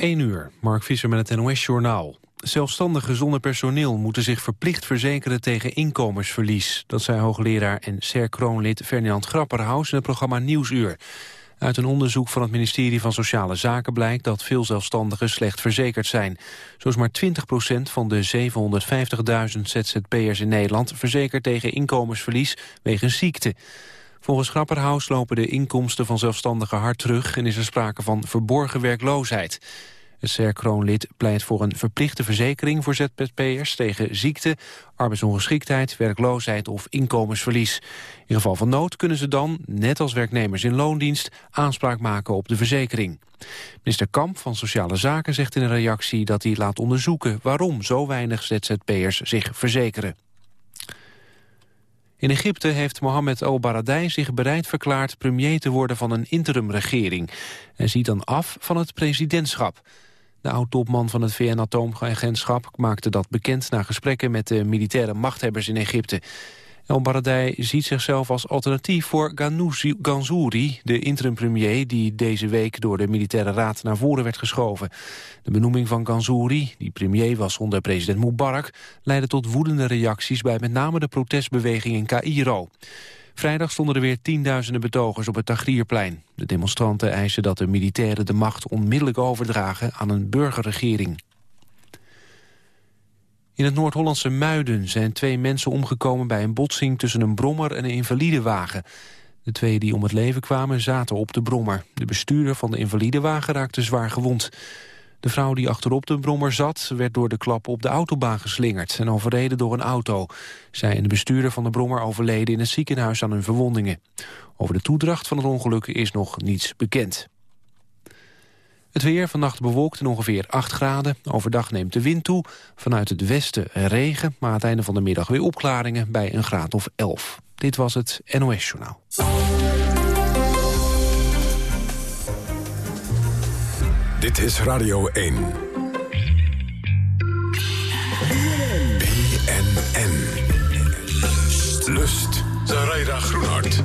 1 uur, Mark Visser met het NOS-journaal. Zelfstandigen zonder personeel moeten zich verplicht verzekeren tegen inkomensverlies. Dat zei hoogleraar en SER-kroonlid Ferdinand Grapperhaus in het programma Nieuwsuur. Uit een onderzoek van het ministerie van Sociale Zaken blijkt dat veel zelfstandigen slecht verzekerd zijn. Zo is maar 20% van de 750.000 ZZP'ers in Nederland verzekerd tegen inkomensverlies wegens ziekte. Volgens Grapperhaus lopen de inkomsten van zelfstandigen hard terug... en is er sprake van verborgen werkloosheid. Het SER-kroonlid pleit voor een verplichte verzekering voor ZZP'ers... tegen ziekte, arbeidsongeschiktheid, werkloosheid of inkomensverlies. In geval van nood kunnen ze dan, net als werknemers in loondienst... aanspraak maken op de verzekering. Minister Kamp van Sociale Zaken zegt in een reactie dat hij laat onderzoeken... waarom zo weinig ZZP'ers zich verzekeren. In Egypte heeft Mohamed El-Baradei zich bereid verklaard premier te worden van een interimregering. Hij ziet dan af van het presidentschap. De oud-topman van het VN-atoomagentschap maakte dat bekend na gesprekken met de militaire machthebbers in Egypte. El Baradei ziet zichzelf als alternatief voor Ganzouri, de interim-premier die deze week door de militaire raad naar voren werd geschoven. De benoeming van Ganzouri, die premier was onder president Mubarak, leidde tot woedende reacties bij met name de protestbeweging in Cairo. Vrijdag stonden er weer tienduizenden betogers op het Tagrierplein. De demonstranten eisen dat de militairen de macht onmiddellijk overdragen aan een burgerregering. In het Noord-Hollandse Muiden zijn twee mensen omgekomen bij een botsing tussen een brommer en een invalidewagen. De twee die om het leven kwamen zaten op de brommer. De bestuurder van de invalidewagen raakte zwaar gewond. De vrouw die achterop de brommer zat, werd door de klap op de autobaan geslingerd en overreden door een auto. Zij en de bestuurder van de brommer overleden in het ziekenhuis aan hun verwondingen. Over de toedracht van het ongeluk is nog niets bekend. Het weer vannacht bewolkt en ongeveer 8 graden. Overdag neemt de wind toe. Vanuit het westen regen, maar aan het einde van de middag weer opklaringen bij een graad of 11. Dit was het NOS Journaal. Dit is Radio 1. BNN. Lust. Zaraida Groenhart.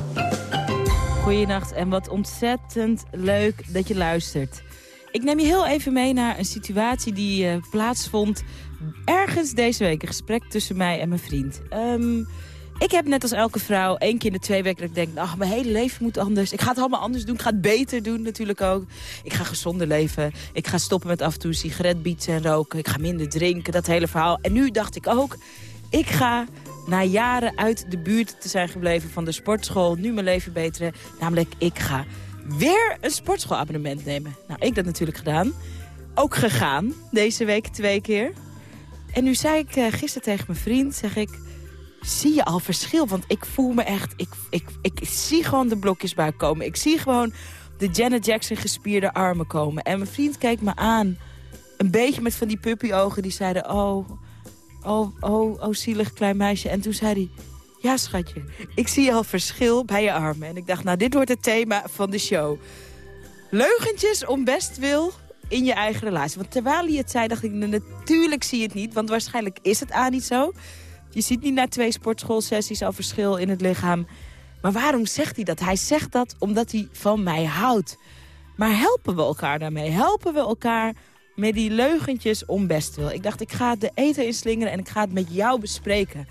Goedenacht en wat ontzettend leuk dat je luistert. Ik neem je heel even mee naar een situatie die uh, plaatsvond ergens deze week. Een gesprek tussen mij en mijn vriend. Um, ik heb net als elke vrouw één keer in de twee weken dat ik denk... ach, mijn hele leven moet anders. Ik ga het allemaal anders doen. Ik ga het beter doen natuurlijk ook. Ik ga gezonder leven. Ik ga stoppen met af en toe sigaret bietsen en roken. Ik ga minder drinken, dat hele verhaal. En nu dacht ik ook, ik ga na jaren uit de buurt te zijn gebleven van de sportschool... nu mijn leven beteren. Namelijk, ik ga weer een sportschoolabonnement nemen. Nou, ik dat natuurlijk gedaan. Ook gegaan, deze week twee keer. En nu zei ik uh, gisteren tegen mijn vriend, zeg ik... zie je al verschil? Want ik voel me echt... Ik, ik, ik, zie gewoon de blokjes bij komen. Ik zie gewoon de Janet Jackson gespierde armen komen. En mijn vriend keek me aan. Een beetje met van die puppyogen. Die zeiden, oh, oh, oh, oh, zielig klein meisje. En toen zei hij... Ja, schatje, ik zie al verschil bij je armen. En ik dacht, nou, dit wordt het thema van de show. Leugentjes om best wil in je eigen relatie. Want terwijl hij het zei, dacht ik, nou, natuurlijk zie je het niet. Want waarschijnlijk is het aan niet zo. Je ziet niet na twee sportschoolsessies al verschil in het lichaam. Maar waarom zegt hij dat? Hij zegt dat omdat hij van mij houdt. Maar helpen we elkaar daarmee? Helpen we elkaar met die leugentjes om best wil? Ik dacht, ik ga de eten inslingeren en ik ga het met jou bespreken.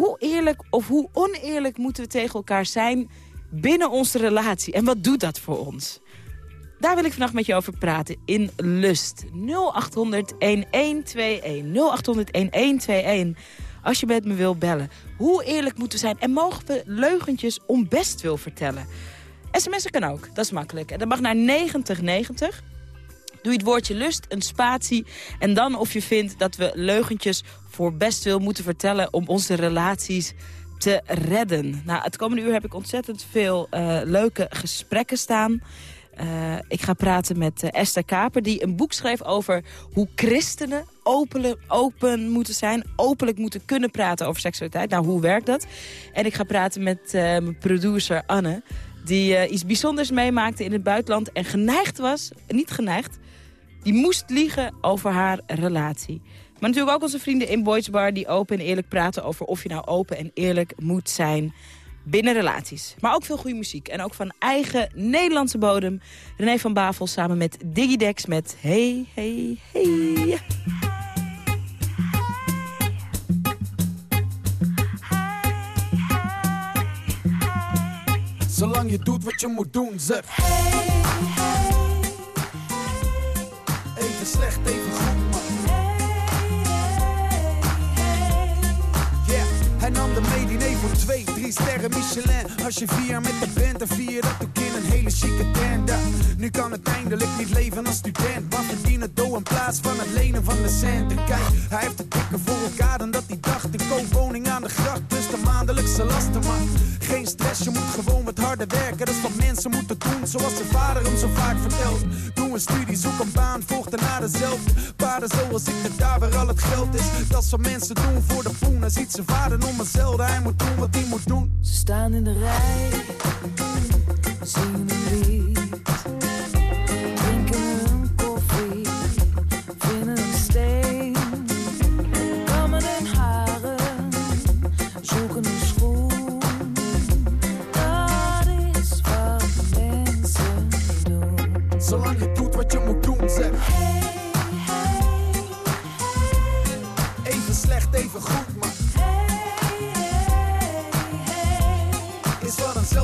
Hoe eerlijk of hoe oneerlijk moeten we tegen elkaar zijn binnen onze relatie? En wat doet dat voor ons? Daar wil ik vannacht met je over praten in Lust. 0800-1121. 0800-1121. Als je met me wil bellen. Hoe eerlijk moeten we zijn? En mogen we leugentjes om best wil vertellen? SMS'en kan ook, dat is makkelijk. En dat mag naar 9090. Doe je het woordje lust, een spatie. En dan of je vindt dat we leugentjes voor best wil moeten vertellen... om onze relaties te redden. Nou, het komende uur heb ik ontzettend veel uh, leuke gesprekken staan. Uh, ik ga praten met uh, Esther Kaper, die een boek schreef over hoe christenen open, open moeten zijn. Openlijk moeten kunnen praten over seksualiteit. Nou, hoe werkt dat? En ik ga praten met mijn producer Anne, die iets bijzonders meemaakte in het buitenland... en geneigd was, niet geneigd, die moest liegen over haar relatie. Maar natuurlijk ook onze vrienden in Boys Bar... die open en eerlijk praten over of je nou open en eerlijk moet zijn binnen relaties. Maar ook veel goede muziek. En ook van eigen Nederlandse bodem. René van Bavel samen met Digidex met Hey, Hey, Hey. Zolang je doet wat je moet doen, zeg. Even slecht, even goed, twee, drie sterren Michelin. Als je vier met de band, dan vier dat ook in een hele chique tent. Ja, Nu kan het eindelijk niet leven als student. Maar verdienen dough in plaats van het lenen van de centen. Kijk, hij heeft het dikker voor elkaar dan dat hij dacht. Ik koop woning aan de gracht, dus de maandelijkse lasten. Maar geen stress, je moet gewoon wat harder werken. Dat is wat mensen moeten doen, zoals zijn vader hem zo vaak vertelt. Een studie, zoek een baan, volg daarna dezelfde. Paarden zoals ik, dat daar waar al het geld is. Dat wat mensen doen voor de poen. Hij ziet zijn vader om hetzelfde, hij moet doen wat hij moet doen. Ze staan in de rij, zingen een lied.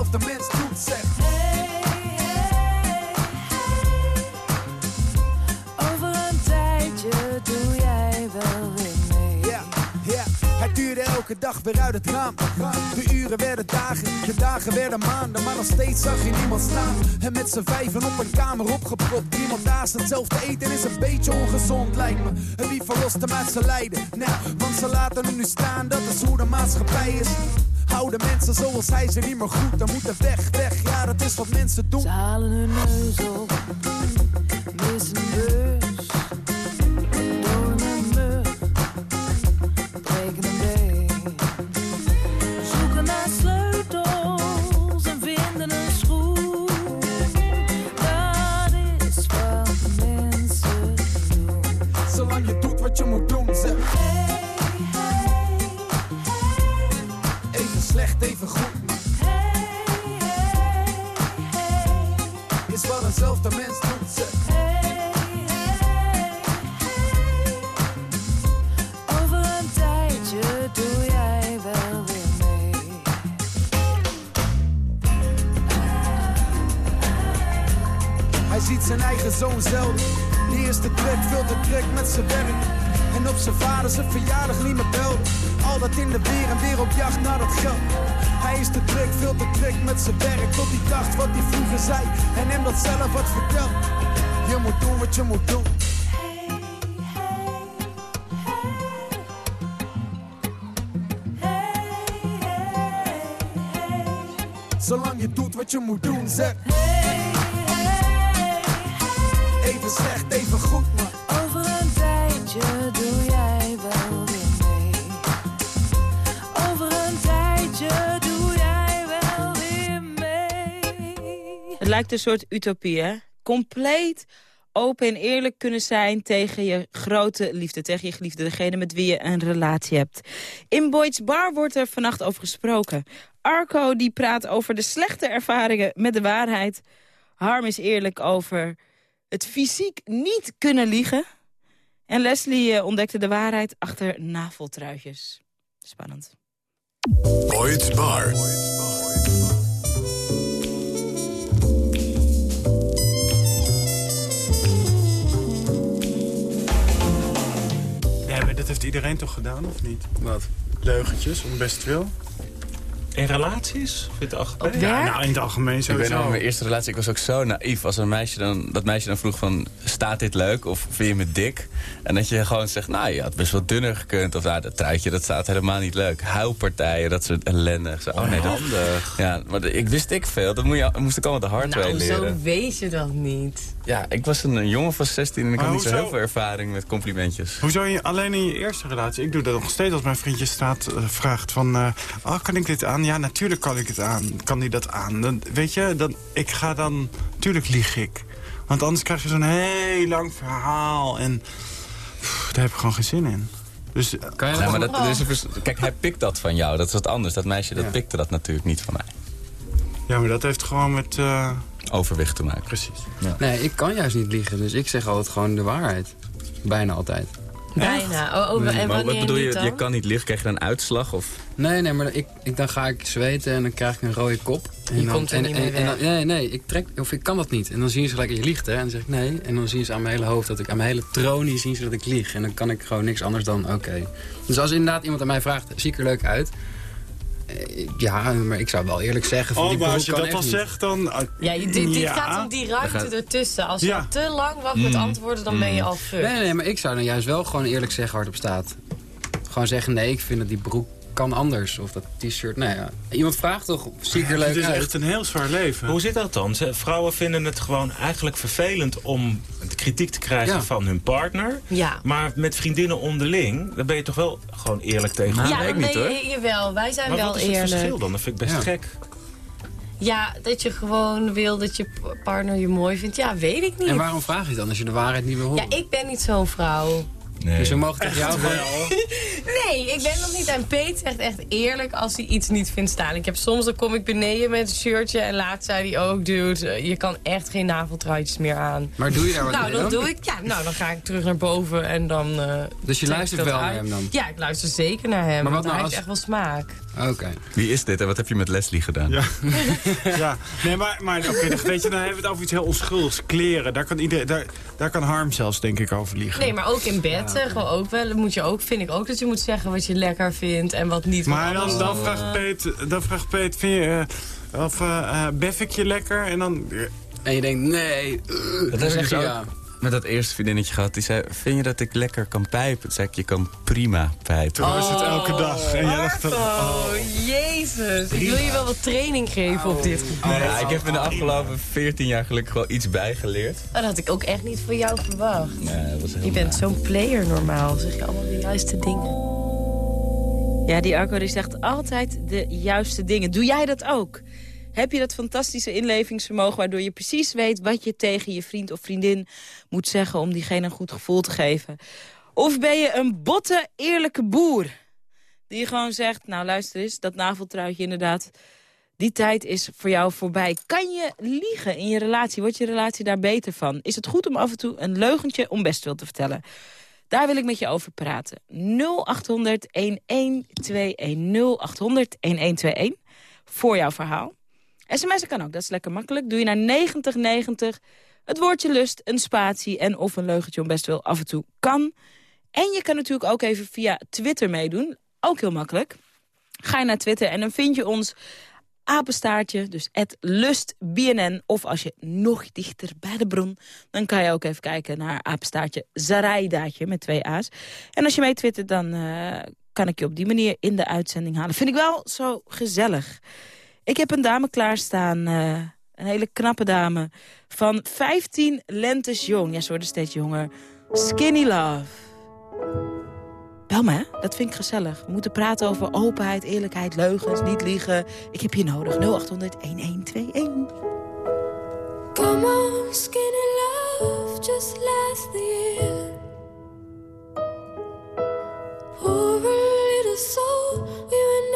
Eenzelfde mens doet, zeg. Over een tijdje doe jij wel weer mee. Ja, ja, hij duurde elke dag weer uit het raam. De uren werden dagen, de dagen werden maanden. Maar nog steeds zag je niemand staan. En met z'n vijven op een kamer opgepropt. Iemand naast hetzelfde eten is een beetje ongezond, lijkt me. En wie verlost hem uit zijn lijden? Nou, want ze laten nu staan, dat is hoe de maatschappij is. Houden mensen zoals hij ze niet meer goed. Dan moeten weg, weg, ja, dat is wat mensen doen. Ze hun neus op, zijn eigen zoon zelden. Die eerste trek veel te druk met zijn werk. En op zijn vader zijn verjaardag niet meer belde. Al dat in de weer en weer op jacht naar dat geld. Hij is te druk, veel te druk met zijn werk. Tot hij dacht wat hij vroeger zei. En hem dat zelf wat vertelt. Je moet doen wat je moet doen. Zolang je doet wat je moet doen, zeg. Lijkt een soort utopie? Compleet open en eerlijk kunnen zijn tegen je grote liefde. Tegen je geliefde, degene met wie je een relatie hebt. In Boyd's Bar wordt er vannacht over gesproken. Arco die praat over de slechte ervaringen met de waarheid. Harm is eerlijk over het fysiek niet kunnen liegen. En Leslie eh, ontdekte de waarheid achter naveltruitjes. Spannend. Boyd's Bar. Dat heeft iedereen toch gedaan, of niet? Wat? Leugentjes, om best wil. In relaties? Of in het algemeen? Ja, nou, in het algemeen Ik weet nog, mijn eerste relatie, ik was ook zo naïef. Als een meisje dan, dat meisje dan vroeg van, staat dit leuk? Of vind je me dik? En dat je gewoon zegt, nou, je had best wel dunner gekund. Of nou, dat truitje, dat staat helemaal niet leuk. Huilpartijen, dat soort ellende. Zo, oh nee, dat, ja, maar ik wist ik veel. Dat moet je, moest ik allemaal de hard way Nou, leren. zo weet je dat niet. Ja, ik was een, een jongen van 16 en ik had niet zo heel veel ervaring met complimentjes. Hoezo je, alleen in je eerste relatie? Ik doe dat nog steeds als mijn vriendje staat, eh, vraagt van... eh, oh, kan ik dit aan? Ja, natuurlijk kan ik het aan. Kan die dat aan? Dan, weet je, dan, ik ga dan... Tuurlijk lieg ik. Want anders krijg je zo'n heel lang verhaal. En pff, daar heb ik gewoon geen zin in. Dus eh, Kan je maar wel- dat, is een Kijk, hij pikt dat van jou. Dat is wat anders. Dat meisje dat Ja. pikte dat natuurlijk niet van mij. ja, maar dat heeft gewoon met... eh, Overwicht te maken. precies. Nee, ik kan juist niet liegen. Dus ik zeg altijd gewoon de waarheid. Bijna altijd. Bijna. Oh, oh, en maar wat bedoel je? dan? Je kan niet liggen. Krijg je dan een uitslag? Of... Nee, nee, maar ik, ik, dan ga ik zweten en dan krijg ik een rode kop. En Je dan, komt er en, niet en- meer en dan- nee, nee, ik trek, of ik kan dat niet. En dan zien ze gelijk, je liegt hè. En dan zeg ik nee. En dan zien ze aan mijn hele hoofd, dat ik aan mijn hele tronie zien ze dat ik lieg. En dan kan ik gewoon niks anders dan oké. Dus als inderdaad iemand aan mij vraagt, zie ik er leuk uit? Eh, Ja, maar ik zou wel eerlijk zeggen van Oh, die maar broek als je dat al zegt, dan... eh, Ja, dit, dit Ja. gaat om die ruimte ertussen. Als je Ja. te lang wacht met antwoorden, dan ben je al fucked. Nee, nee, maar ik zou dan juist wel gewoon eerlijk zeggen hardop staat. Gewoon zeggen, nee, ik vind dat die broek kan anders. Of dat t-shirt, nou ja. Iemand vraagt toch, zie ik er leuk Het is uit? echt een heel zwaar leven. Hoe zit dat dan? Vrouwen vinden het gewoon eigenlijk vervelend om de kritiek te krijgen Ja. van hun partner. Ja. Maar met vriendinnen onderling, dan ben je toch wel gewoon eerlijk tegen Nou, ja, niet, ben hoor. je, jawel, wij zijn Maar wel wat is het eerlijk. verschil dan? Dat vind ik best Ja. gek. Ja, dat je gewoon wil dat je partner je mooi vindt. Ja, weet ik niet. En waarom vraag je dan als je de waarheid niet wil horen? Ja, ik ben niet zo'n vrouw. Nee. Dus we mogen tegen jou gewoon... Nee, ik ben nog niet. En Peet zegt echt eerlijk als hij iets niet vindt staan. Ik heb soms, dan kom ik beneden met een shirtje. En laatst zei hij ook, dude, eh, je kan echt geen naveltruitjes meer aan. Maar doe je daar wat Nou, mee dan dan? doe ik, ja, nou, dan ga ik terug naar boven en dan... eh, Dus je luistert wel naar hem dan? Ja, ik luister zeker naar hem. Maar wat nou hij als- heeft echt wel smaak. Oké. Wie is dit en wat heb je met Leslie gedaan? Ja. ja, nee, maar, maar oké, weet je, dan hebben we het over iets heel onschuldigs. Kleren, daar kan, iedereen, daar, daar kan Harm zelfs denk ik over liegen. Nee, maar ook in bed zeggen we ook wel. Moet je ook, vind ik ook dat je moet zeggen wat je lekker vindt en wat niet. Maar dan, dan, vraagt Peet, dan vraagt Peet, vind je, eh, of bef ik je lekker? En dan, En je denkt, nee. uh, Dat je dus ja. Met dat eerste vriendinnetje gehad. Die zei, vind je dat ik lekker kan pijpen? Toen zei ik, je kan prima pijpen. toen was het elke dag. En jij dacht, Oh, jezus. Ik wil je wel wat training geven op dit gebied. Ja, ik heb in de afgelopen 14 jaar gelukkig wel iets bijgeleerd. Dat had ik ook echt niet van jou verwacht. Nee, dat was heel Je bent zo'n player normaal. Zeg je allemaal de juiste dingen. Ja, die Arco die zegt altijd de juiste dingen. Doe jij dat ook? Heb je dat fantastische inlevingsvermogen... waardoor je precies weet wat je tegen je vriend of vriendin moet zeggen... om diegene een goed gevoel te geven? Of ben je een botte, eerlijke boer? Die gewoon zegt, nou luister eens, dat naveltruitje inderdaad... die tijd is voor jou voorbij. Kan je liegen in je relatie? Wordt je relatie daar beter van? Is het goed om af en toe een leugentje om best wel te vertellen? Daar wil ik met je over praten. 0800 1121 0800 1121 voor jouw verhaal. SMS'en kan ook, dat is lekker makkelijk. Doe je naar 9090, het woordje lust, een spatie en of een leugentje om best wel af en toe kan. En je kan natuurlijk ook even via Twitter meedoen. Ook heel makkelijk. Ga je naar Twitter en dan vind je ons apenstaartje, dus lustbnn. Of als je nog dichter bij de bron, dan kan je ook even kijken naar apenstaartje Zaraidaatje met twee A's. En als je mee twittert, dan eh, kan ik je op die manier in de uitzending halen. Vind ik wel zo gezellig. Ik heb een dame klaarstaan, eh, een hele knappe dame, van 15 lentes jong. Ja, ze worden steeds jonger. Skinny Love. Bel me? Dat vind ik gezellig. We moeten praten over openheid, eerlijkheid, leugens, niet liegen. Ik heb je nodig. 0800 1121. Come on, skinny love, just last the year. Poor little soul, we were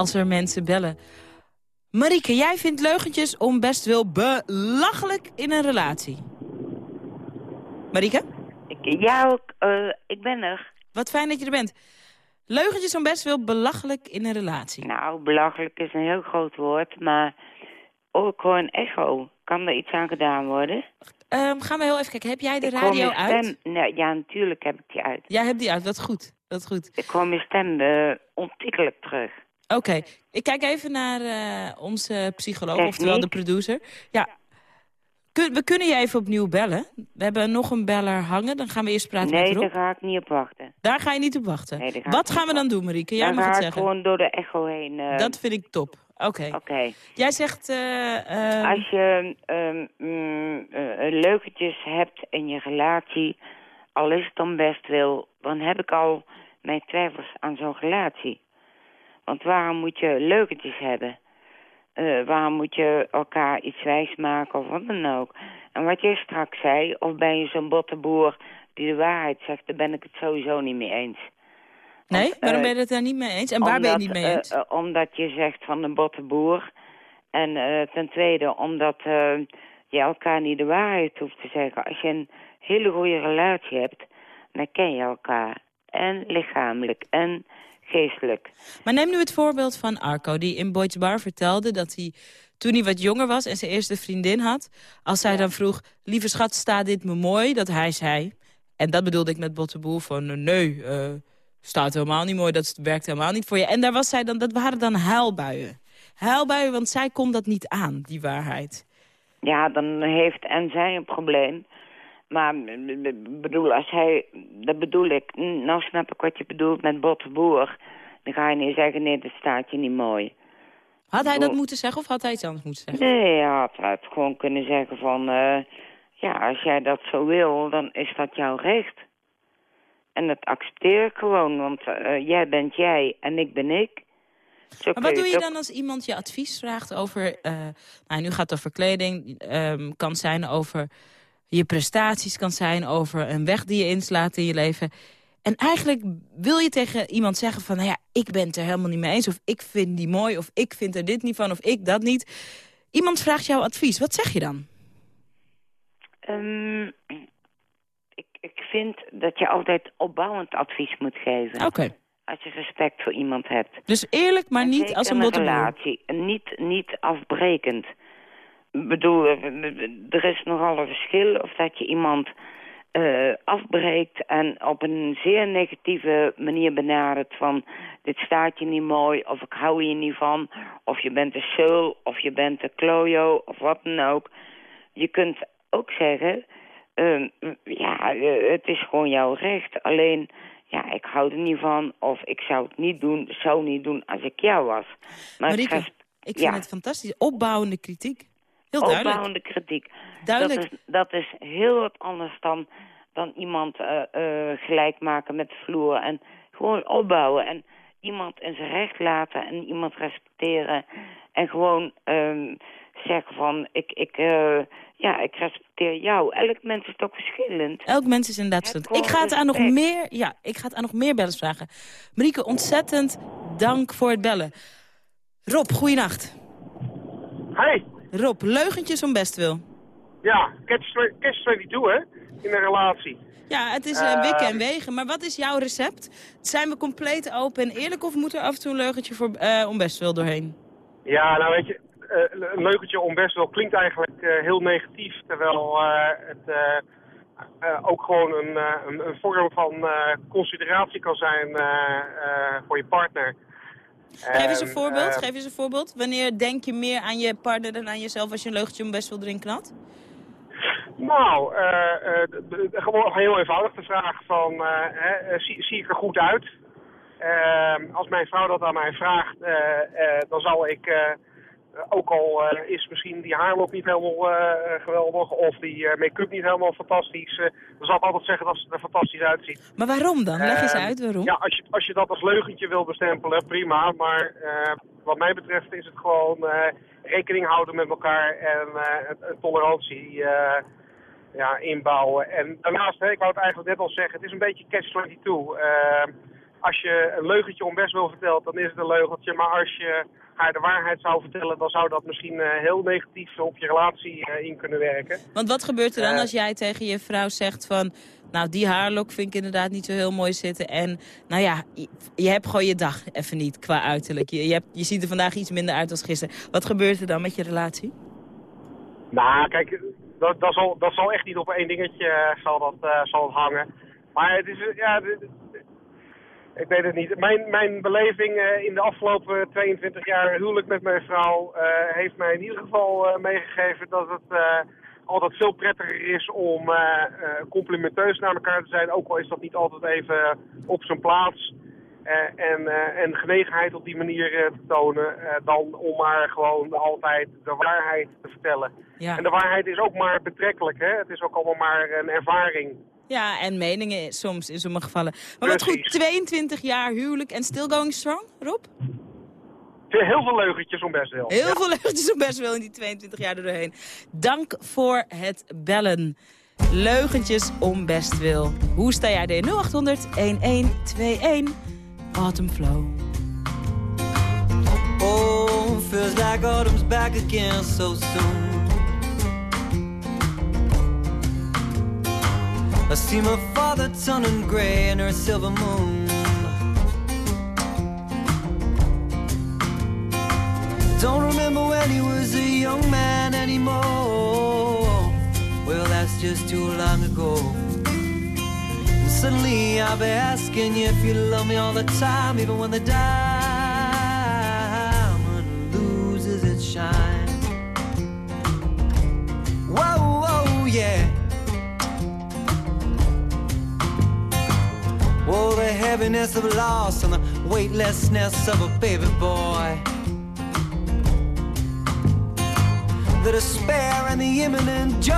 Als er mensen bellen. Marieke, jij vindt leugentjes om best wel belachelijk in een relatie. Marieke? Ja, eh, ik ben er. Wat fijn dat je er bent. Leugentjes om best wel belachelijk in een relatie. Nou, belachelijk is een heel groot woord, maar ook gewoon een echo. Kan er iets aan gedaan worden? Ehm, gaan we heel even kijken. Heb jij de Ik radio mijn uit? stem- Nee, ja, natuurlijk heb ik die uit. Jij hebt die uit, dat is goed. Dat is goed. Ik hoor mijn stem uh, ontikkelijk terug. Oké, ik kijk even naar eh, onze psycholoog, Techniek. oftewel de producer. Ja, Kun- we kunnen je even opnieuw bellen. We hebben nog een beller hangen, dan gaan we eerst praten nee, met Rob. daar ga ik niet op wachten. Daar ga je niet op wachten. Nee, Wat gaan we dan doen, Marieke? Jij dan mag het zeggen. gewoon door de echo heen. eh, Dat vind ik top. Oké. Jij zegt... eh, eh, Als je ehm, eh, leugentjes hebt in je relatie, al is het dan best wel, dan heb ik al mijn twijfels aan zo'n relatie. Want waarom moet je leugentjes hebben? Eh, waarom moet je elkaar iets wijs maken of wat dan ook? En wat jij straks zei, of ben je zo'n bottenboer die de waarheid zegt, daar ben ik het sowieso niet mee eens. nee, Want, waarom eh, ben je het daar niet mee eens? En waar ben je het niet mee eens? eh, omdat je zegt van een bottenboer. En eh, ten tweede omdat je elkaar niet de waarheid hoeft te zeggen. Als je een hele goede relatie hebt, dan ken je elkaar. En lichamelijk en geestelijk. Maar neem nu het voorbeeld van Arco, die in Boyd's Bar vertelde dat hij toen hij wat jonger was en zijn eerste vriendin had... als zij dan vroeg, lieve schat, staat dit me mooi? Dat hij zei, en dat bedoelde ik met Bottenboer, van nee, eh, staat helemaal niet mooi, dat werkt helemaal niet voor je. En daar was zij dan, dat waren dan huilbuien. Huilbuien, want zij kon dat niet aan, die waarheid. Ja, dan heeft en zij een probleem. Maar bedoel, als hij, dat bedoel ik, nou snap ik wat je bedoelt met bottenboer. Dan ga je niet zeggen, nee, dat staat je niet mooi. Had hij dat moeten zeggen of had hij iets anders moeten zeggen? Nee, hij had het gewoon kunnen zeggen van... eh, ja, als jij dat zo wil, dan is dat jouw recht. En dat accepteer ik gewoon, want eh, jij bent jij en ik ben ik. Zo Maar wat doe je dan als iemand je advies vraagt over... eh, nou, nu gaat het over kleding, ehm, kan zijn over je prestaties... kan zijn over een weg die je inslaat in je leven. En eigenlijk wil je tegen iemand zeggen van... nou ja, ik ben het er helemaal niet mee eens, of ik vind die mooi... of ik vind er dit niet van, of ik dat niet. Iemand vraagt jouw advies, wat zeg je dan? Ehm, ik, ik vind dat je altijd opbouwend advies moet geven. Oké, Als je respect voor iemand hebt. dus eerlijk, maar En niet als een relatie. En Niet, niet afbrekend. Ik bedoel, eh, er is nogal een verschil of dat je iemand eh, afbreekt en op een zeer negatieve manier benadert van dit staat je niet mooi of ik hou je niet van of je bent een seul of je bent een klojo of wat dan ook. Je kunt ook zeggen, ehm, ja, eh, het is gewoon jouw recht. Alleen, ja, ik hou er niet van of ik zou het niet doen, zou niet doen als ik jou was. Maar ik vind ja. het fantastisch. Opbouwende kritiek. Heel duidelijk. Opbouwende kritiek. Duidelijk. Dat is, dat is heel wat anders dan, dan iemand eh, eh, gelijk maken met de vloer. En gewoon opbouwen. En iemand in zijn recht laten en iemand respecteren. En gewoon ehm, zeggen van, ik, ik, eh, ja, ik respecteer jou. Elk mens is toch verschillend. Elk mens is inderdaad verschillend. Ik ga het aan nog meer, ja, ik ga het aan nog meer bellers vragen. Marieke, ontzettend dank voor het bellen. Rob, goeienacht. Hey. Rob, leugentjes om best wil. Ja, catch, twe- catch 22 hè, in een relatie. Ja, het is uh, Eh, wikken en wegen. Maar wat is jouw recept? Zijn we compleet open en eerlijk of moet er af en toe een leugentje voor, eh, om best wil doorheen? Ja, nou weet je, eh, een leugentje om best wel klinkt eigenlijk eh, heel negatief. Terwijl eh, het eh, eh, ook gewoon een, eh, een, een vorm van eh, consideratie kan zijn eh, eh, voor je partner. Geef eens een En, voorbeeld. eh, Geef eens een voorbeeld. Wanneer denk je meer aan je partner dan aan jezelf als je een leugentje om best wil erin knalt? Nou, eh, eh, gewoon heel eenvoudig de vraag van, eh, zie, ik er goed uit? Ehm, als mijn vrouw dat aan mij vraagt, dan zal ik, ook al eh, is misschien die haarlok niet helemaal eh, geweldig of die eh, make-up niet helemaal fantastisch, eh, dan zal ik altijd zeggen dat ze er fantastisch uitziet. Maar waarom dan? Leg eens Ehm, uit waarom. Ja, als je, als je dat als leugentje wil bestempelen, prima. Maar eh, wat mij betreft is het gewoon eh, rekening houden met elkaar en eh, tolerantie eh, ja, inbouwen. En daarnaast, hè, ik wou het eigenlijk net al zeggen, het is een beetje catch-22. Als je een leugentje om best wil vertelt, dan is het een leugentje. Maar als je haar de waarheid zou vertellen, dan zou dat misschien eh, heel negatief op je relatie eh, in kunnen werken. Want wat gebeurt er dan Eh, als jij tegen je vrouw zegt van... Nou, die haarlok vind ik inderdaad niet zo heel mooi zitten. En nou ja, je, hebt gewoon je dag even niet qua uiterlijk. Je, je, hebt, je ziet er vandaag iets minder uit dan gisteren. Wat gebeurt er dan met je relatie? Nou, kijk, dat, dat, zal, dat zal echt niet op één dingetje zal dat, zal het hangen. Maar het is, ja, ik weet het niet. Mijn, mijn beleving eh, in de afgelopen 22 jaar huwelijk met mijn vrouw eh, heeft mij in ieder geval eh, meegegeven dat het altijd veel prettiger is om complimenteus naar elkaar te zijn. Ook al is dat niet altijd even op zijn plaats. En, en genegenheid op die manier te tonen, dan om maar gewoon altijd de waarheid te vertellen. Ja. En de waarheid is ook maar betrekkelijk, hè? Het is ook allemaal maar een ervaring. Ja, en meningen soms in sommige gevallen. Maar wat goed, 22 jaar huwelijk en still going strong, Rob? Heel veel leugentjes om best wel. Heel Ja. veel leugentjes om best wel in die 22 jaar er doorheen. Dank voor het bellen. Leugentjes om best wil. Hoe sta jij er? 0800 1121 Autumn Flow. Oh, feels like autumn's back again so soon. I see my father turning gray in her silver moon. Don't remember when he was a young man anymore. Well, that's just too long ago. And suddenly I'll be asking you if you love me all the time, even when the diamond loses its shine. Whoa, whoa, yeah. Oh, the heaviness of loss and the weightlessness of a baby boy. The despair and the imminent joy.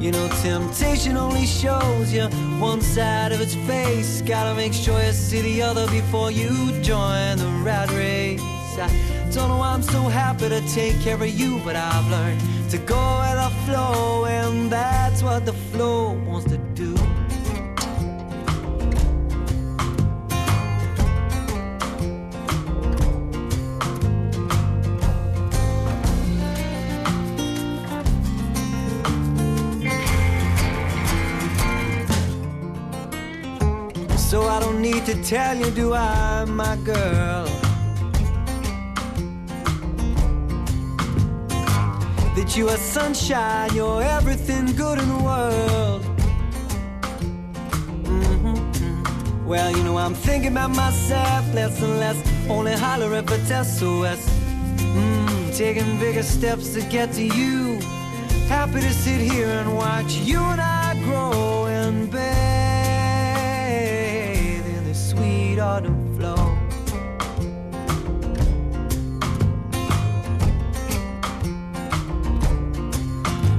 You know, temptation only shows you one side of its face. Gotta make sure you see the other before you join the rat race. I don't know why I'm so happy to take care of you, but I've learned to go with the flow, and that's what the flow wants to do. So I don't need to tell you, do I, my girl? You are sunshine, you're everything good in the world. Mm-hmm. Well, you know, I'm thinking about myself less and less, only hollering for SOS. Mm, taking bigger steps to get to you. Happy to sit here and watch you and I grow and bathe in the sweet autumn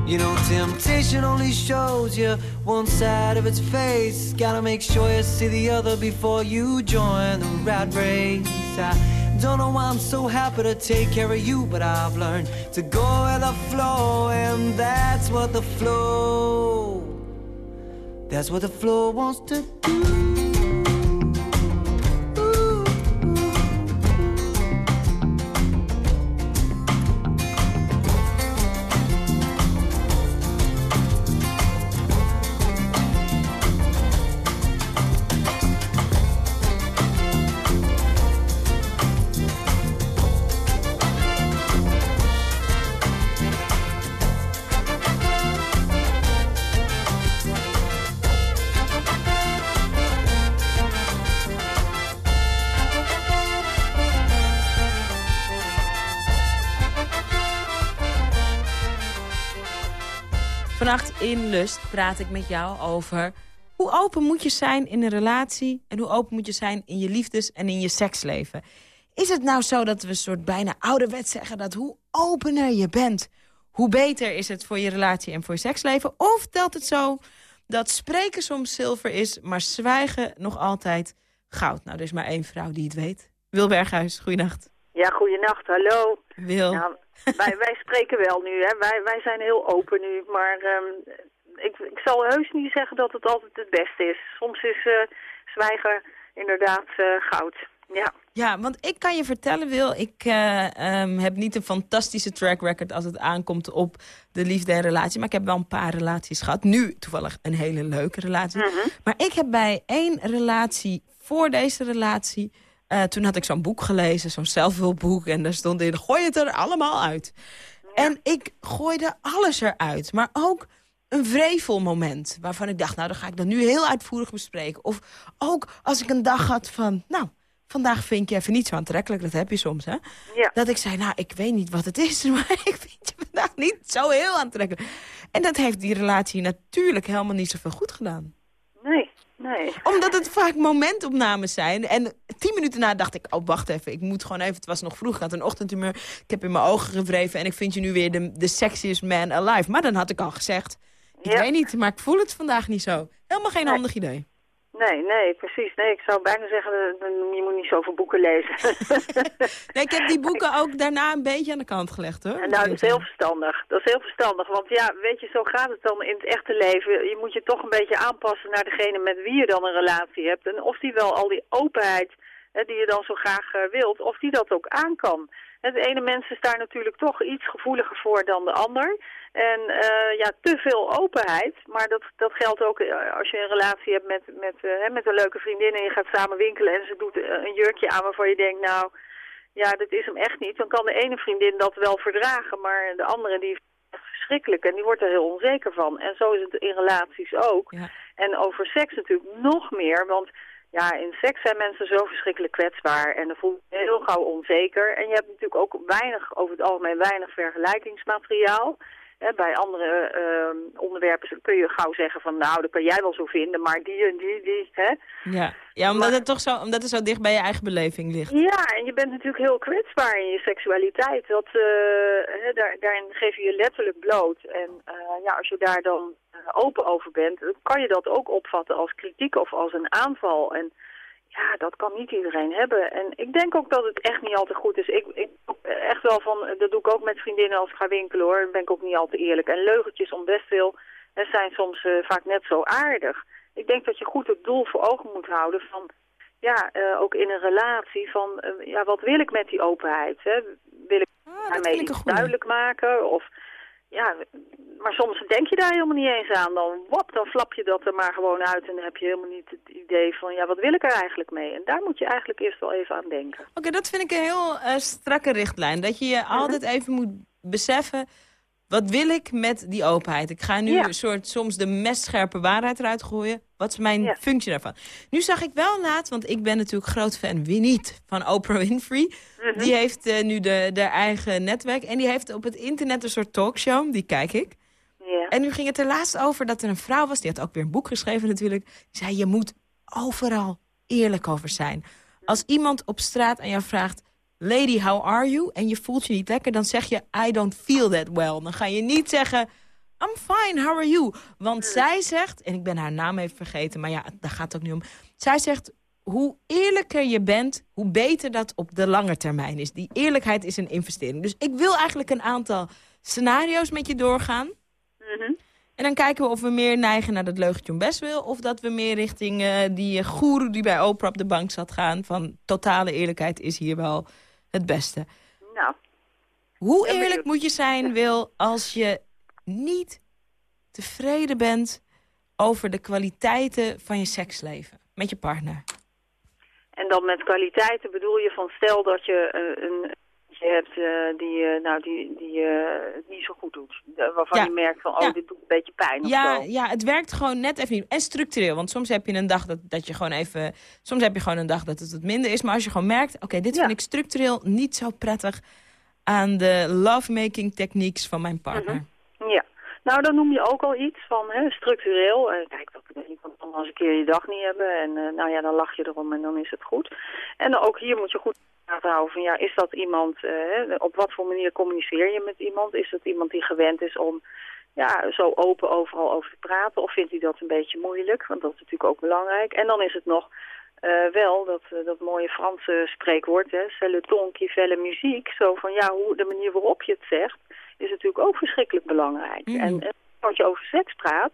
You know, temptation only shows you one side of its face. Gotta make sure you see the other before you join the rat race. I don't know why I'm so happy to take care of you, but I've learned to go with the flow, and that's what the flow, that's what the flow wants to do. In Lust praat ik met jou over hoe open moet je zijn in een relatie... en hoe open moet je zijn in je liefdes- en in je seksleven. Is het nou zo dat we een soort bijna ouderwet zeggen... dat hoe opener je bent, hoe beter is het voor je relatie en voor je seksleven? Of telt het zo dat spreken soms zilver is, maar zwijgen nog altijd goud? Nou, er is maar één vrouw die het weet. Wil Berghuis, goeienacht. Ja, goeienacht, hallo. Wil. Ja, wij, wij spreken wel nu, hè. Wij, wij zijn heel open nu, maar ehm, ik, ik zal heus niet zeggen dat het altijd het beste is. Soms is eh, zwijgen inderdaad eh, goud, ja. Ja, want ik kan je vertellen, Wil, ik eh, ehm, heb niet een fantastische track record als het aankomt op de liefde en relatie. Maar ik heb wel een paar relaties gehad. Nu toevallig een hele leuke relatie. Maar ik heb bij één relatie, voor deze relatie... eh, toen had ik zo'n boek gelezen, zo'n zelfhulpboek. En daar stond in, gooi het er allemaal uit. En ik gooide alles eruit. Maar ook een vrevel moment. Waarvan ik dacht, nou, dan ga ik dat nu heel uitvoerig bespreken. Of ook als ik een dag had van, nou, vandaag vind je even niet zo aantrekkelijk. Dat heb je soms, hè? Ja. Dat ik zei, nou, ik weet niet wat het is, maar ik vind je vandaag niet zo heel aantrekkelijk. En dat heeft die relatie natuurlijk helemaal niet zoveel goed gedaan. Nee. Omdat het vaak momentopnames zijn. En tien minuten na dacht ik, oh, wacht even. Ik moet gewoon even, het was nog vroeg, ik had een ochtendhumeur. Ik heb in mijn ogen gewreven en ik vind je nu weer de, de sexiest man alive. Maar dan had ik al gezegd, ik weet niet, maar ik voel het vandaag niet zo. Helemaal geen handig idee. Nee, nee, precies. Nee, ik zou bijna zeggen, eh, je moet niet zoveel boeken lezen. Nee, ik heb die boeken ook daarna een beetje aan de kant gelegd, hoor. En nou, dat is heel verstandig. Dat is heel verstandig. Want ja, weet je, zo gaat het dan in het echte leven. Je moet je toch een beetje aanpassen naar degene met wie je dan een relatie hebt. En of die wel al die openheid hè, die je dan zo graag eh, wilt, of die dat ook aan kan. De ene mens is daar natuurlijk toch iets gevoeliger voor dan de ander. En eh, ja, te veel openheid. Maar dat, dat geldt ook eh, als je een relatie hebt met, met, eh, hè, met een leuke vriendin en je gaat samen winkelen en ze doet een jurkje aan waarvan je denkt, nou, ja, dit is hem echt niet. Dan kan de ene vriendin dat wel verdragen, maar de andere die echt verschrikkelijk en die wordt er heel onzeker van. En zo is het in relaties ook. En over seks natuurlijk nog meer, want ja, in seks zijn mensen zo verschrikkelijk kwetsbaar en dan voel je heel gauw onzeker. En je hebt natuurlijk ook weinig, over het algemeen weinig vergelijkingsmateriaal. Hè, bij andere eh, onderwerpen kun je gauw zeggen van nou, dat kan jij wel zo vinden, maar die en die, die, hè. Ja, ja omdat, het toch zo, omdat het zo dicht bij je eigen beleving ligt. Ja, en je bent natuurlijk heel kwetsbaar in je seksualiteit. Dat, eh, hè, daar, daarin geef je je letterlijk bloot. En eh, ja, als je daar dan eh, open over bent, dan kan je dat ook opvatten als kritiek of als een aanval. En ja, dat kan niet iedereen hebben. En ik denk ook dat het echt niet altijd goed is. Ik, ik echt wel van, dat doe ik ook met vriendinnen als ik ga winkelen hoor. Dan ben ik ook niet altijd eerlijk. En leugentjes om best veel hè, zijn soms eh, vaak net zo aardig. Ik denk dat je goed het doel voor ogen moet houden van ja, eh, ook in een relatie van, eh, ja, wat wil ik met die openheid? Hè? Wil ik daarmee iets duidelijk maken? Of, ja, maar soms denk je daar helemaal niet eens aan. Dan, wap, dan flap je dat er maar gewoon uit en dan heb je helemaal niet het idee van, ja, wat wil ik er eigenlijk mee? En daar moet je eigenlijk eerst wel even aan denken. Oké, dat vind ik een heel eh, strakke richtlijn. Dat je je altijd even moet beseffen... wat wil ik met die openheid? Ik ga nu Ja. een soort soms de mestscherpe waarheid eruit gooien. Wat is mijn functie daarvan? Nu zag ik wel laat, want ik ben natuurlijk groot fan... wie niet, van Oprah Winfrey. Mhm. Die heeft eh, nu de, de eigen netwerk. En die heeft op het internet een soort talkshow. Die kijk ik. Ja. En nu ging het er laatst over dat er een vrouw was... die had ook weer een boek geschreven natuurlijk. Die zei, je moet overal eerlijk over zijn. Als iemand op straat aan jou vraagt... Lady, how are you? En je voelt je niet lekker, dan zeg je... I don't feel that well. Dan ga je niet zeggen... I'm fine, how are you? Want zij zegt, en ik ben haar naam even vergeten... maar ja, daar gaat het ook niet om. Zij zegt, hoe eerlijker je bent... hoe beter dat op de lange termijn is. Die eerlijkheid is een investering. Dus ik wil eigenlijk een aantal scenario's met je doorgaan. En dan kijken we of we meer neigen naar dat leugentje om best wil... of dat we meer richting eh, die goeroe die bij Oprah op de bank zat gaan... van totale eerlijkheid is hier wel het beste. Nou. Hoe eerlijk moet je zijn, Wil, als je niet tevreden bent... over de kwaliteiten van je seksleven met je partner? En dan met kwaliteiten bedoel je van stel dat je eh, een je hebt eh, die, eh, nou, die, die eh, het niet zo goed doet. Waarvan Ja. je merkt van, oh, Ja. dit doet een beetje pijn of Ja, zo. ja, het werkt gewoon net even niet. En structureel, want soms heb je een dag dat, dat je gewoon even... Soms heb je gewoon een dag dat het wat minder is. Maar als je gewoon merkt, oké, dit vind ik structureel niet zo prettig... aan de lovemaking techniques van mijn partner. Ja, Nou, dan noem je ook al iets van hè, structureel. Eh, kijk, dat kan dan eens een keer je dag niet hebben. En eh, nou ja, dan lach je erom en dan is het goed. En ook hier moet je goed houden van ja, is dat iemand, eh, op wat voor manier communiceer je met iemand? Is dat iemand die gewend is om ja, zo open overal over te praten? Of vindt hij dat een beetje moeilijk? Want dat is natuurlijk ook belangrijk. En dan is het nog wel dat, dat mooie Franse spreekwoord, hè, c'est le ton qui fait la. Zo van ja, hoe, de manier waarop je het zegt, is natuurlijk ook verschrikkelijk belangrijk. Mhm. En, en als je over seks praat,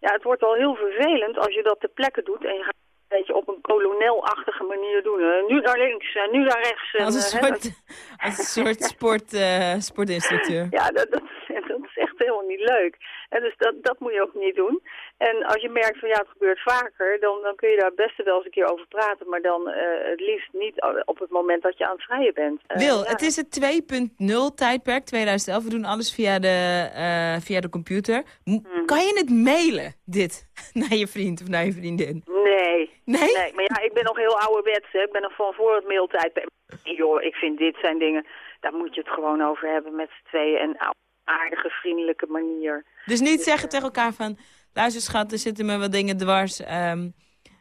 ja, het wordt al heel vervelend als je dat ter plekke doet en je gaat een beetje op een kolonelachtige manier doen. Nu naar links en nu naar rechts. En, Als een hè, soort, als een soort sport, eh, sportinstructeur. ja, dat, dat, dat is echt helemaal niet leuk. En dus dat, dat moet je ook niet doen. En als je merkt van ja, het gebeurt vaker, dan, dan kun je daar best wel eens een keer over praten. Maar dan eh, het liefst niet op het moment dat je aan het vrijen bent. Eh, Wil, ja. het is het 2.0 tijdperk, 2011. We doen alles via de, via de computer. M- Hmm. Kan je het mailen, dit, naar je vriend of naar je vriendin? Nee. Nee? maar ja, ik ben nog heel ouderwets. Hè. Ik ben nog van voor het mailtijd. Joh, ik vind dit zijn dingen, daar moet je het gewoon over hebben met z'n tweeën. En aardige, vriendelijke manier. Dus niet zeggen tegen elkaar van... luister schat, er zitten me wat dingen dwars. ehm,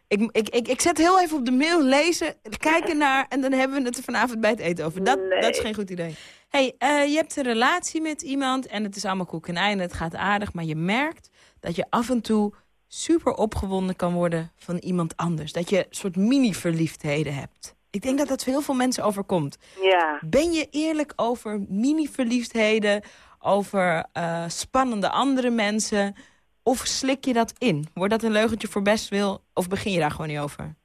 ik, ik, ik, ik zet heel even op de mail lezen, kijken naar... en dan hebben we het er vanavond bij het eten over. Dat, dat is geen goed idee. hey, eh, je hebt een relatie met iemand en het is allemaal koek en ei en het gaat aardig... maar je merkt dat je af en toe super opgewonden kan worden van iemand anders. Dat je een soort mini-verliefdheden hebt. Ik denk dat dat heel veel mensen overkomt. Ja. Ben je eerlijk over mini-verliefdheden, over eh, spannende andere mensen... of slik je dat in? Wordt dat een leugentje voor best wil of begin je daar gewoon niet over?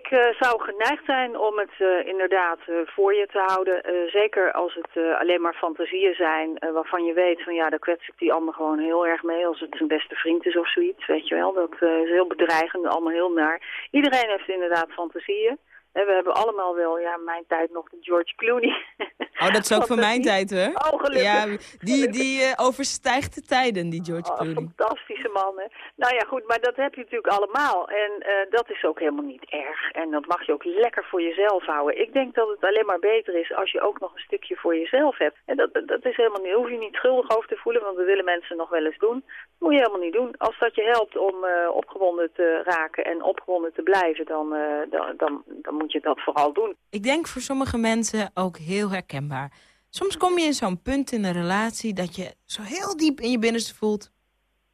Ik eh, zou geneigd zijn om het eh, inderdaad eh, voor je te houden. Zeker als het alleen maar fantasieën zijn waarvan je weet van ja, daar kwets ik die ander gewoon heel erg mee. Als het zijn beste vriend is of zoiets, weet je wel. Dat is heel bedreigend, allemaal heel naar. Iedereen heeft inderdaad fantasieën. We hebben allemaal wel, ja, mijn tijd nog de George Clooney. Oh, dat is ook van mijn tijd, hoor. Oh, gelukkig. Ja, die die eh, overstijgt de tijden, die George Oh, Clooney. fantastische man, hè. Nou ja, goed, maar dat heb je natuurlijk allemaal. En eh, dat is ook helemaal niet erg. En dat mag je ook lekker voor jezelf houden. Ik denk dat het alleen maar beter is als je ook nog een stukje voor jezelf hebt. En dat, dat- is helemaal niet, hoef je niet schuldig over te voelen, want dat willen mensen nog wel eens doen. Dat moet je helemaal niet doen. Als dat je helpt om eh, opgewonden te raken en opgewonden te blijven, dan, dan, dan, dan moet je dat vooral doen. Ik denk voor sommige mensen ook heel herkenbaar. Soms kom je in zo'n punt in een relatie dat je zo heel diep in je binnenste voelt...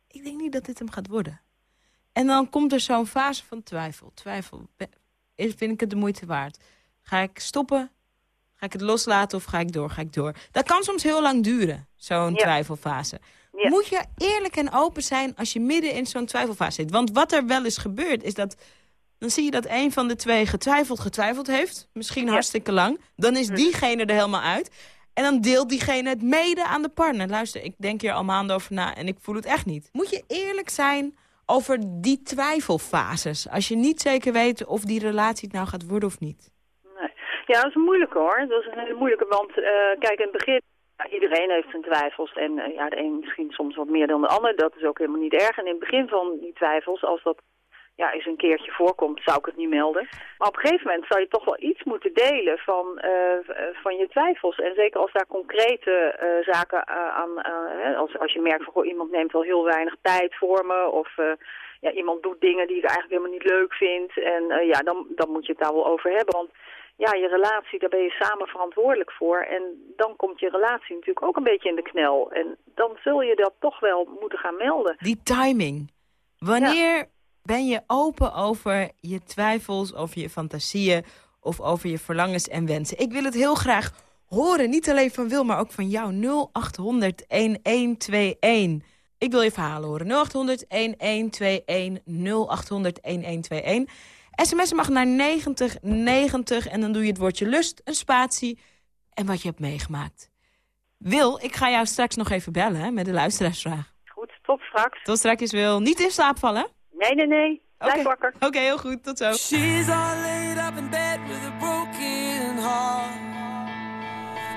ik denk niet dat dit hem gaat worden. En dan komt er zo'n fase van twijfel. Twijfel, is- vind ik het de moeite waard? Ga ik stoppen? Ga ik het loslaten of ga ik door? Ga ik door? Dat kan soms heel lang duren, zo'n twijfelfase. Moet je eerlijk en open zijn als je midden in zo'n twijfelfase zit? Want wat er wel eens gebeurt, is dat dan zie je dat een van de twee getwijfeld getwijfeld heeft. Misschien hartstikke lang. Dan is diegene er helemaal uit. En dan deelt diegene het mede aan de partner. Luister, ik denk hier al maanden over na en ik voel het echt niet. Moet je eerlijk zijn over die twijfelfases. Als je niet zeker weet of die relatie het nou gaat worden of niet. Nee. Ja, dat is moeilijk hoor. Dat is een hele moeilijke, want eh, kijk, in het begin, ja, iedereen heeft zijn twijfels. En eh, ja, de een misschien soms wat meer dan de ander. Dat is ook helemaal niet erg. En in het begin van die twijfels, als dat ja, eens een keertje voorkomt, zou ik het niet melden. Maar op een gegeven moment zou je toch wel iets moeten delen van, eh, van je twijfels. En zeker als daar concrete eh, zaken eh, aan, als, als je merkt van goh, iemand neemt wel heel weinig tijd voor me. Of ja, iemand doet dingen die ik eigenlijk helemaal niet leuk vind. En ja, dan, dan moet je het daar wel over hebben. Want ja, je relatie, daar ben je samen verantwoordelijk voor. En dan komt je relatie natuurlijk ook een beetje in de knel. En dan zul je dat toch wel moeten gaan melden. Die timing. Wanneer ben je open over je twijfels, over je fantasieën... of over je verlangens en wensen? Ik wil het heel graag horen. Niet alleen van Wil, maar ook van jou. 0800 1121. Ik wil je verhalen horen. 0800 1121 0800 1121. SMS mag naar 9090 en dan doe je het woordje lust, een spatie en wat je hebt meegemaakt. Wil, ik ga jou straks nog even bellen hè, met de luisteraarsvraag. Goed, tot straks. Tot straks, Wil. Niet in slaap vallen? Nee, nee, nee. Blijf Oké. wakker. Oké, heel goed. Tot zo. She's all laid up in bed with a broken heart.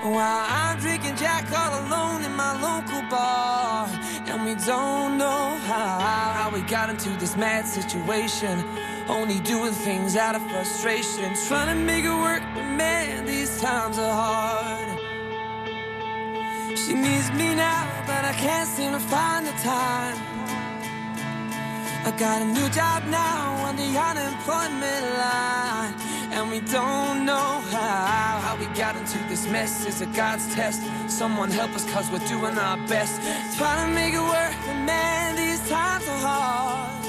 While I'm drinking Jack all alone in my local bar. And we don't know how, how we got into this mad situation. Only doing things out of frustration. Trying to make it work, but man, these times are hard. She needs me now, but I can't seem to find the time. I got a new job now on the unemployment line. And we don't know how, how we got into this mess. Is it God's test? Someone help us, cause we're doing our best. Trying to make it work, man, these times are hard.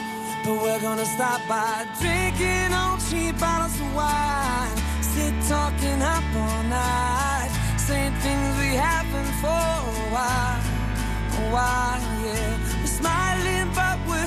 But we're gonna stop by drinking on cheap bottles of wine. Sit talking up all night, saying things we haven't for a while. A while, yeah. We're smiling,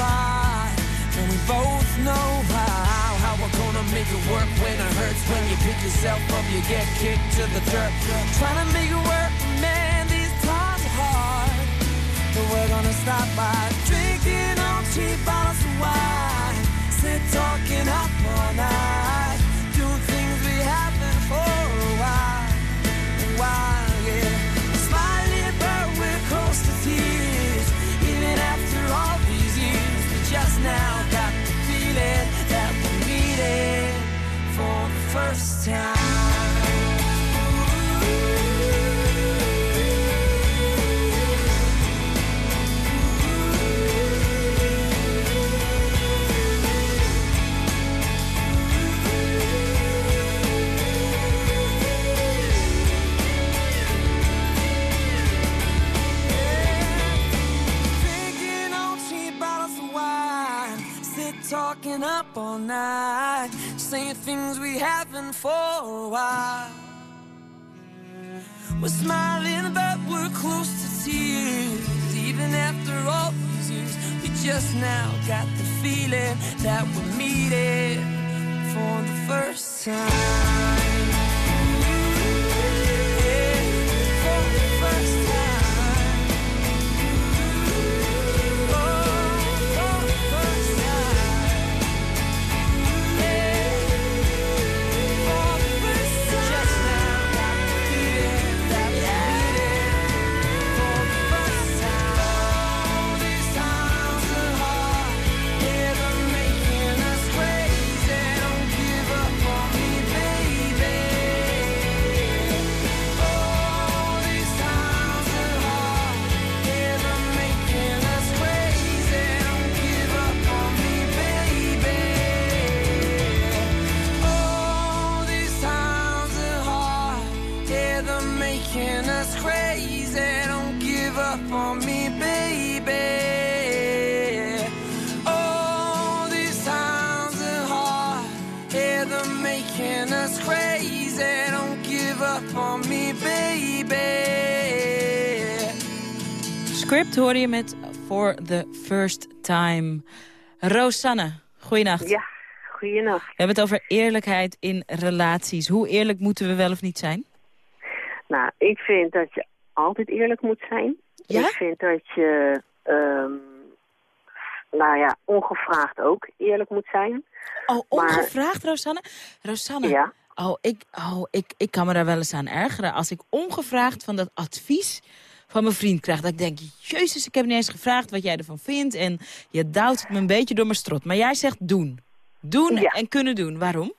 Lose. And we both know how, how we're gonna make it work when it hurts. When you pick yourself up, you get kicked to the dirt. Trying to make it work, man, these times are hard. But we're gonna stop by drinking on cheap bottles of wine. Sit talking up all night. Talking up all night. Saying things we for a while. We're smiling, but we're close to tears. Even after all these years, we just now got the feeling that we're meeting for the first time. Crazy. Don't give up on me, baby. Script hoor je met For the First Time. Rosanne, goeienacht. Ja, goeienacht. We hebben het over eerlijkheid in relaties. Hoe eerlijk moeten we wel of niet zijn? Nou, ik vind dat je altijd eerlijk moet zijn. Ja? Ik vind dat je, ehm, nou ja, ongevraagd ook eerlijk moet zijn. Oh, Maar- ongevraagd, Rosanne? Rosanne, Ja. Oh, ik, oh ik, ik kan me daar wel eens aan ergeren. Als ik ongevraagd van dat advies van mijn vriend krijg. Dat ik denk, jezus, ik heb niet eens gevraagd wat jij ervan vindt. En je duwt het me een beetje door mijn strot. Maar jij zegt doen. Doen Ja. en kunnen doen. Waarom?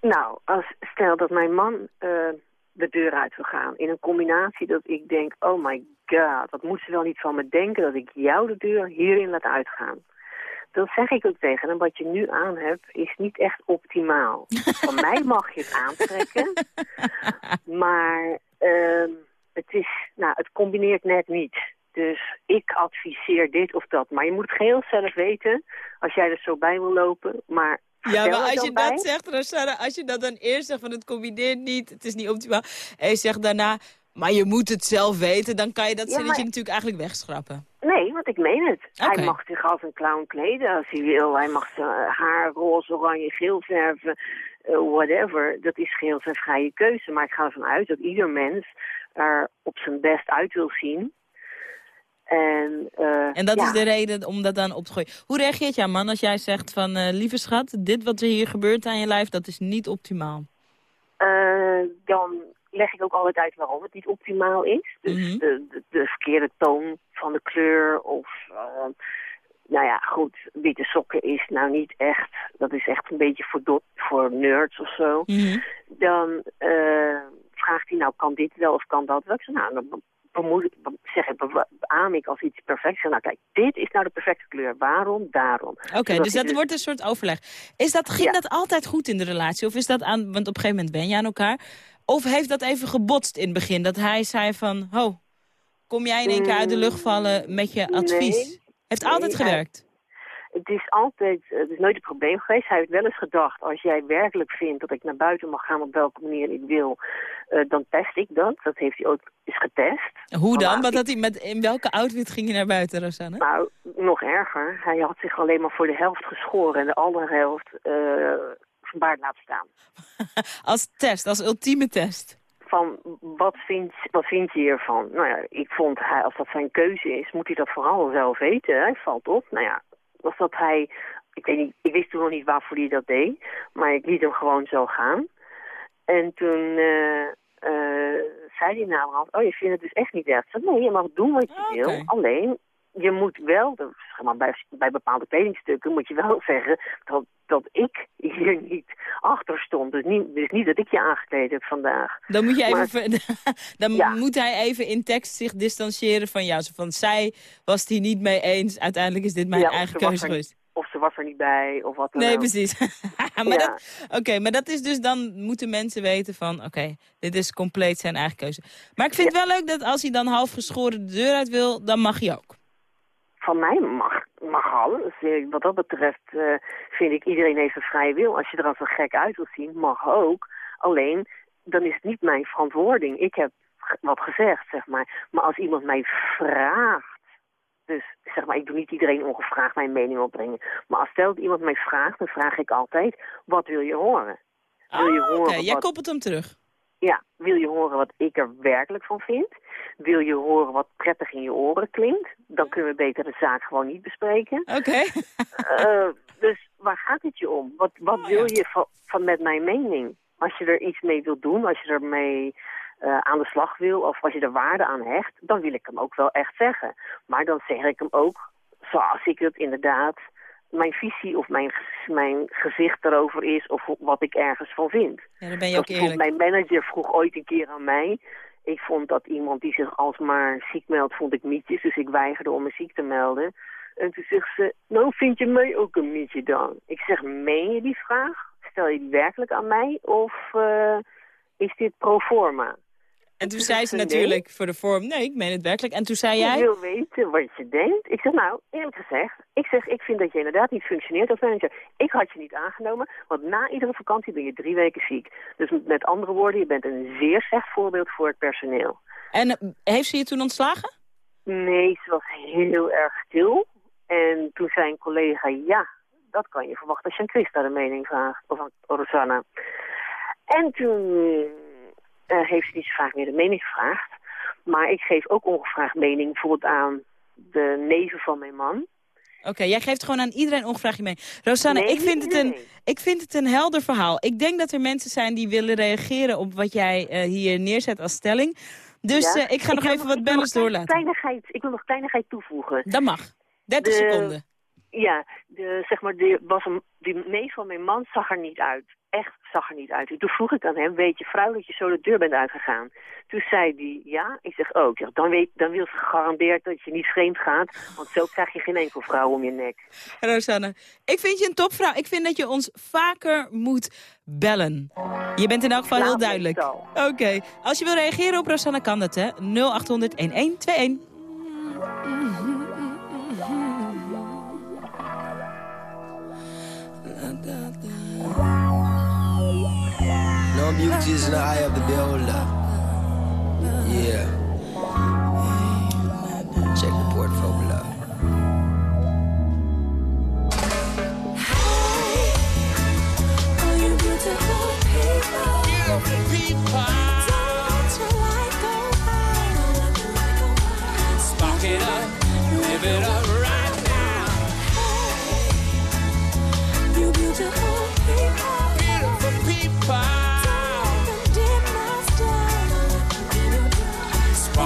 Nou, als, stel dat mijn man eh, de deur uit wil gaan. In een combinatie dat ik denk, oh my god, wat moet ze wel niet van me denken dat ik jou de deur hierin laat uitgaan. Dan zeg ik ook tegen hem, wat je nu aan hebt is niet echt optimaal. Van mij mag je het aantrekken, maar ehm, het, is, nou, het combineert net niet. Dus ik adviseer dit of dat. Maar je moet het geheel zelf weten als jij er zo bij wil lopen. Maar Ja, maar als je bij. dat zegt, Rosanne, als je dat dan eerst zegt van het combineert niet, het is niet optimaal. En je zegt daarna, maar je moet het zelf weten, dan kan je dat Ja, zinnetje maar- natuurlijk eigenlijk wegschrappen. Nee, want ik meen het. Hij mag zich als een clown kleden als hij wil. Hij mag zijn haar roze, oranje, geel verven, eh, whatever. Dat is geheel zijn vrije keuze. Maar ik ga ervan uit dat ieder mens er op zijn best uit wil zien. En, eh, En dat ja, is de reden om dat dan op te gooien. Hoe reageert jouw man als jij zegt van... eh, lieve schat, dit wat er hier gebeurt aan je lijf, dat is niet optimaal? eh, dan leg ik ook altijd uit waarom het niet optimaal is. Dus Mhm. de, de, de verkeerde toon van de kleur of... eh, nou ja, goed, witte sokken is nou niet echt... Dat is echt een beetje voor, dot, voor nerds of zo. Mhm. Dan eh, vraagt hij nou, kan dit wel of kan dat wel? Ik zeg, nou, dan bemoed, zeg ik, beaam ik als iets perfect. Zeg, nou kijk, dit is nou de perfecte kleur. Waarom? Daarom. Oké, dus dat wordt een soort overleg. Is dat, ging dat altijd goed in de relatie? Of is dat aan, want op een gegeven moment ben je aan elkaar. Of heeft dat even gebotst in het begin? Dat hij zei van, ho, kom jij in één keer uit de lucht vallen met je advies? Nee. heeft Nee, altijd hij- gewerkt? Het is altijd, het is nooit een probleem geweest. Hij heeft wel eens gedacht, als jij werkelijk vindt dat ik naar buiten mag gaan op welke manier ik wil, eh, dan test ik dat. Dat heeft hij ook eens getest. Hoe dan? Wat had hij met, in welke outfit ging je naar buiten, Rosanne? Nou, nog erger. Hij had zich alleen maar voor de helft geschoren en de andere helft eh zijn baard laten staan. Als test, als ultieme test. Van, wat vind, wat vind je hiervan? Nou ja, ik vond, hij, als dat zijn keuze is, moet hij dat vooral zelf weten. Hij valt op. Nou ja, was dat hij... Ik weet niet, ik wist toen nog niet waarvoor hij dat deed. Maar ik liet hem gewoon zo gaan. En toen eh, eh, zei hij naderhand, oh, je vindt het dus echt niet erg. Ik zei, nee, je mag doen wat je wil. Alleen, je moet wel, zeg maar, bij, bij bepaalde kledingstukken moet je wel zeggen dat, dat ik hier niet achter stond. Dus niet, dus niet dat ik je aangekleed heb vandaag. Dan, moet, je even, Maar- dan moet hij even in tekst zich distancieren van jou. Zo van, zij was het hier niet mee eens. Uiteindelijk is dit mijn Ja, eigen keuze geweest. Of ze was er niet bij, of wat dan Nee, ook. precies. maar Ja. dat, Oké, maar dat is dus dan moeten mensen weten van... oké, dit is compleet zijn eigen keuze. Maar ik vind het wel leuk dat als hij dan half geschoren de deur uit wil... dan mag hij ook. Van mij mag, mag alles. Eh, Wat dat betreft eh, vind ik iedereen heeft een vrije wil. Als je er als een gek uit wil zien, mag ook. Alleen, dan is het niet mijn verantwoording. Ik heb wat gezegd, zeg maar. Maar als iemand mij vraagt... Dus zeg maar, ik doe niet iedereen ongevraagd mijn mening opbrengen. Maar als stel dat iemand mij vraagt, dan vraag ik altijd... Wat wil je horen? Wil je Ah, horen jij wat... koppelt hem terug. Ja, wil je horen wat ik er werkelijk van vind? Wil je horen wat prettig in je oren klinkt? Dan kunnen we beter de zaak gewoon niet bespreken. Oké. Eh, dus waar gaat het je om? Wat, wat wil je van, van met mijn mening? Als je er iets mee wilt doen, als je ermee eh, aan de slag wil... of als je er waarde aan hecht, dan wil ik hem ook wel echt zeggen. Maar dan zeg ik hem ook zoals ik het inderdaad... mijn visie of mijn, mijn gezicht erover is... of wat ik ergens van vind. Ja, dan ben je ook Dat eerlijk. Mijn manager vroeg ooit een keer aan mij... Ik vond dat iemand die zich alsmaar ziek meldt, vond ik mietjes. Dus ik weigerde om me ziek te melden. En toen zegt ze, nou vind je mij ook een mietje dan? Ik zeg, meen je die vraag? Stel je die werkelijk aan mij? Of eh, is dit pro forma? En toen zei ze natuurlijk voor de vorm... nee, ik meen het werkelijk. En toen zei Ik jij... wil weten wat je denkt. Ik zeg, nou, eerlijk gezegd, ik zeg, ik vind dat je inderdaad niet functioneert als manager. Ik had je niet aangenomen, want na iedere vakantie ben je drie weken ziek. Dus met andere woorden, je bent een zeer slecht voorbeeld voor het personeel. En eh, heeft ze je toen ontslagen? Nee, ze was heel erg stil. En toen zei een collega, ja, dat kan je verwachten als je aan Christa de mening vraagt. Of aan Rosanna. En toen eh, heeft ze niet zo vaak meer de mening gevraagd. Maar ik geef ook ongevraagd mening bijvoorbeeld aan de neven van mijn man. Oké, jij geeft gewoon aan iedereen ongevraagd je mee. Rosanne, Nee, ik, vind het een, ik vind het een helder verhaal. Ik denk dat er mensen zijn die willen reageren op wat jij eh, hier neerzet als stelling. Dus Ja. eh, ik ga nog even wat bellers doorlaten. Kleinigheid, ik wil nog kleinigheid toevoegen. Dat mag. 30 De- seconden. Ja, de, zeg maar, de, was een, die neef van mijn man zag er niet uit. Echt zag er niet uit. Toen vroeg ik aan hem, weet je vrouw dat je zo de deur bent uitgegaan? Toen zei hij, ja. Ik zeg, oh, ik zeg, dan, weet, dan wil ze gegarandeerd dat je niet vreemd gaat. Want zo krijg je geen enkel vrouw om je nek. Rosanne, ik vind je een topvrouw. Ik vind dat je ons vaker moet bellen. Je bent in elk geval heel duidelijk. Oké, als je wil reageren op Rosanne kan dat hè. 0800 No beauty is in the eye of the beholder. Yeah. Check the portfolio. You beautiful people. Beautiful people. Don't let your light go. Spark it up, live it up.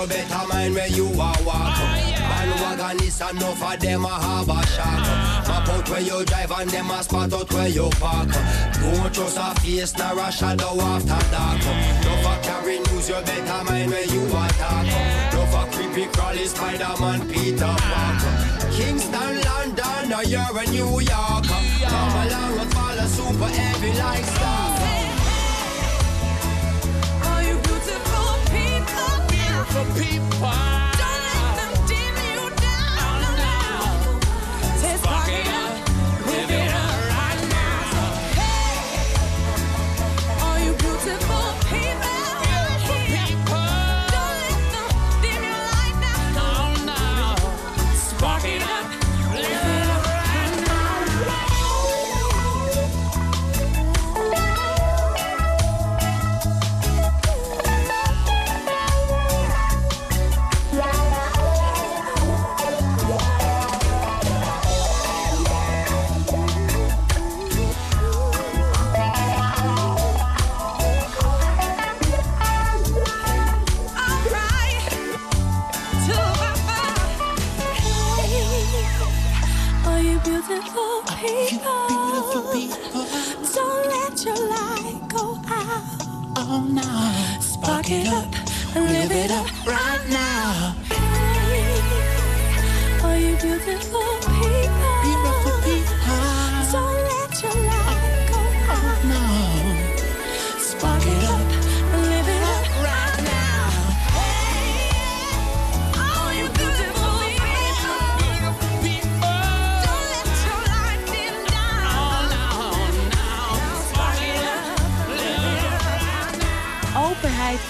you a better mind where you are walk. Bandwagon is enough of them a have a shock. Map out where you drive and them a spot out where you park. Don't trust a face nor a shadow after dark. No for carry news, you better mind where you attack. No for creepy crawly Spider-Man Peter Parker. Kingston, London, or you're in New York. Come along and follow super heavy like star. for people. Live it up right now. All you beautiful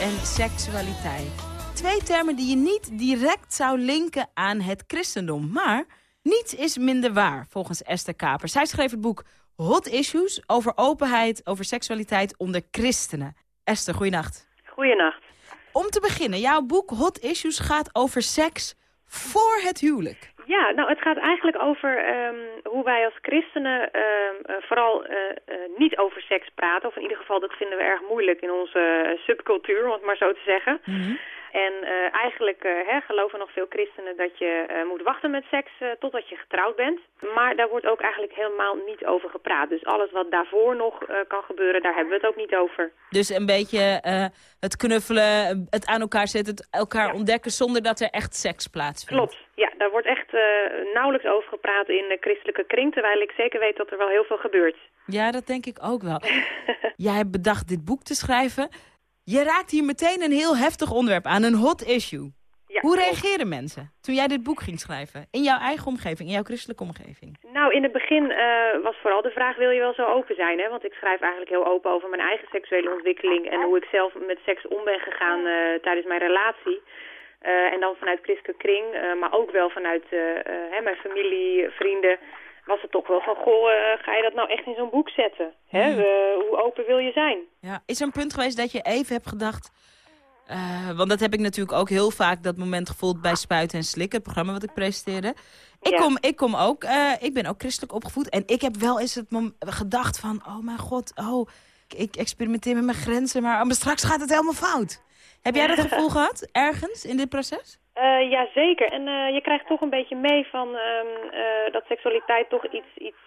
en seksualiteit. Twee termen die je niet direct zou linken aan het christendom. Maar niets is minder waar, volgens Esther Kapers. Zij schreef het boek Hot Issues over openheid, over seksualiteit onder christenen. Esther, goeienacht. Goeienacht. Om te beginnen, jouw boek Hot Issues gaat over seks voor het huwelijk. Ja, nou het gaat eigenlijk over ehm, hoe wij als christenen ehm, eh, vooral eh, eh, niet over seks praten. Of in ieder geval dat vinden we erg moeilijk in onze subcultuur, om het maar zo te zeggen. En eh, eigenlijk eh, hè, geloven nog veel christenen dat je eh, moet wachten met seks totdat je getrouwd bent. Maar daar wordt ook eigenlijk helemaal niet over gepraat. Dus alles wat daarvoor nog kan gebeuren, daar hebben we het ook niet over. Dus een beetje het knuffelen, het aan elkaar zetten, het elkaar ontdekken zonder dat er echt seks plaatsvindt. Klopt, ja, daar wordt echt nauwelijks over gepraat in de christelijke kring, terwijl ik zeker weet dat er wel heel veel gebeurt. Ja, dat denk ik ook wel. Jij hebt bedacht dit boek te schrijven. Je raakt hier meteen een heel heftig onderwerp aan, een hot issue. Hoe reageren mensen toen jij dit boek ging schrijven? In jouw eigen omgeving, in jouw christelijke omgeving? Nou, in het begin eh, was vooral de vraag, wil je wel zo open zijn? Hè? Want ik schrijf eigenlijk heel open over mijn eigen seksuele ontwikkeling... en hoe ik zelf met seks om ben gegaan eh, tijdens mijn relatie. Eh, en dan vanuit christelijke kring, maar ook wel vanuit hè, mijn familie, vrienden... was het toch wel van, goh, eh, ga je dat nou echt in zo'n boek zetten? Hè? Mhm. Eh, hoe open wil je zijn? Ja. Is er een punt geweest dat je even hebt gedacht... eh, want dat heb ik natuurlijk ook heel vaak dat moment gevoeld bij Spuiten en Slikken, het programma wat ik presenteerde. Ik, Ja. kom, ik kom ook, ik ben ook christelijk opgevoed en ik heb wel eens het gedacht van, oh mijn god, oh, ik, ik experimenteer met mijn grenzen, maar, oh, maar straks gaat het helemaal fout. Heb jij dat gevoel gehad, ergens in dit proces? Uh, ja, zeker. En uh, je krijgt toch een beetje mee van um, uh, dat seksualiteit toch iets, iets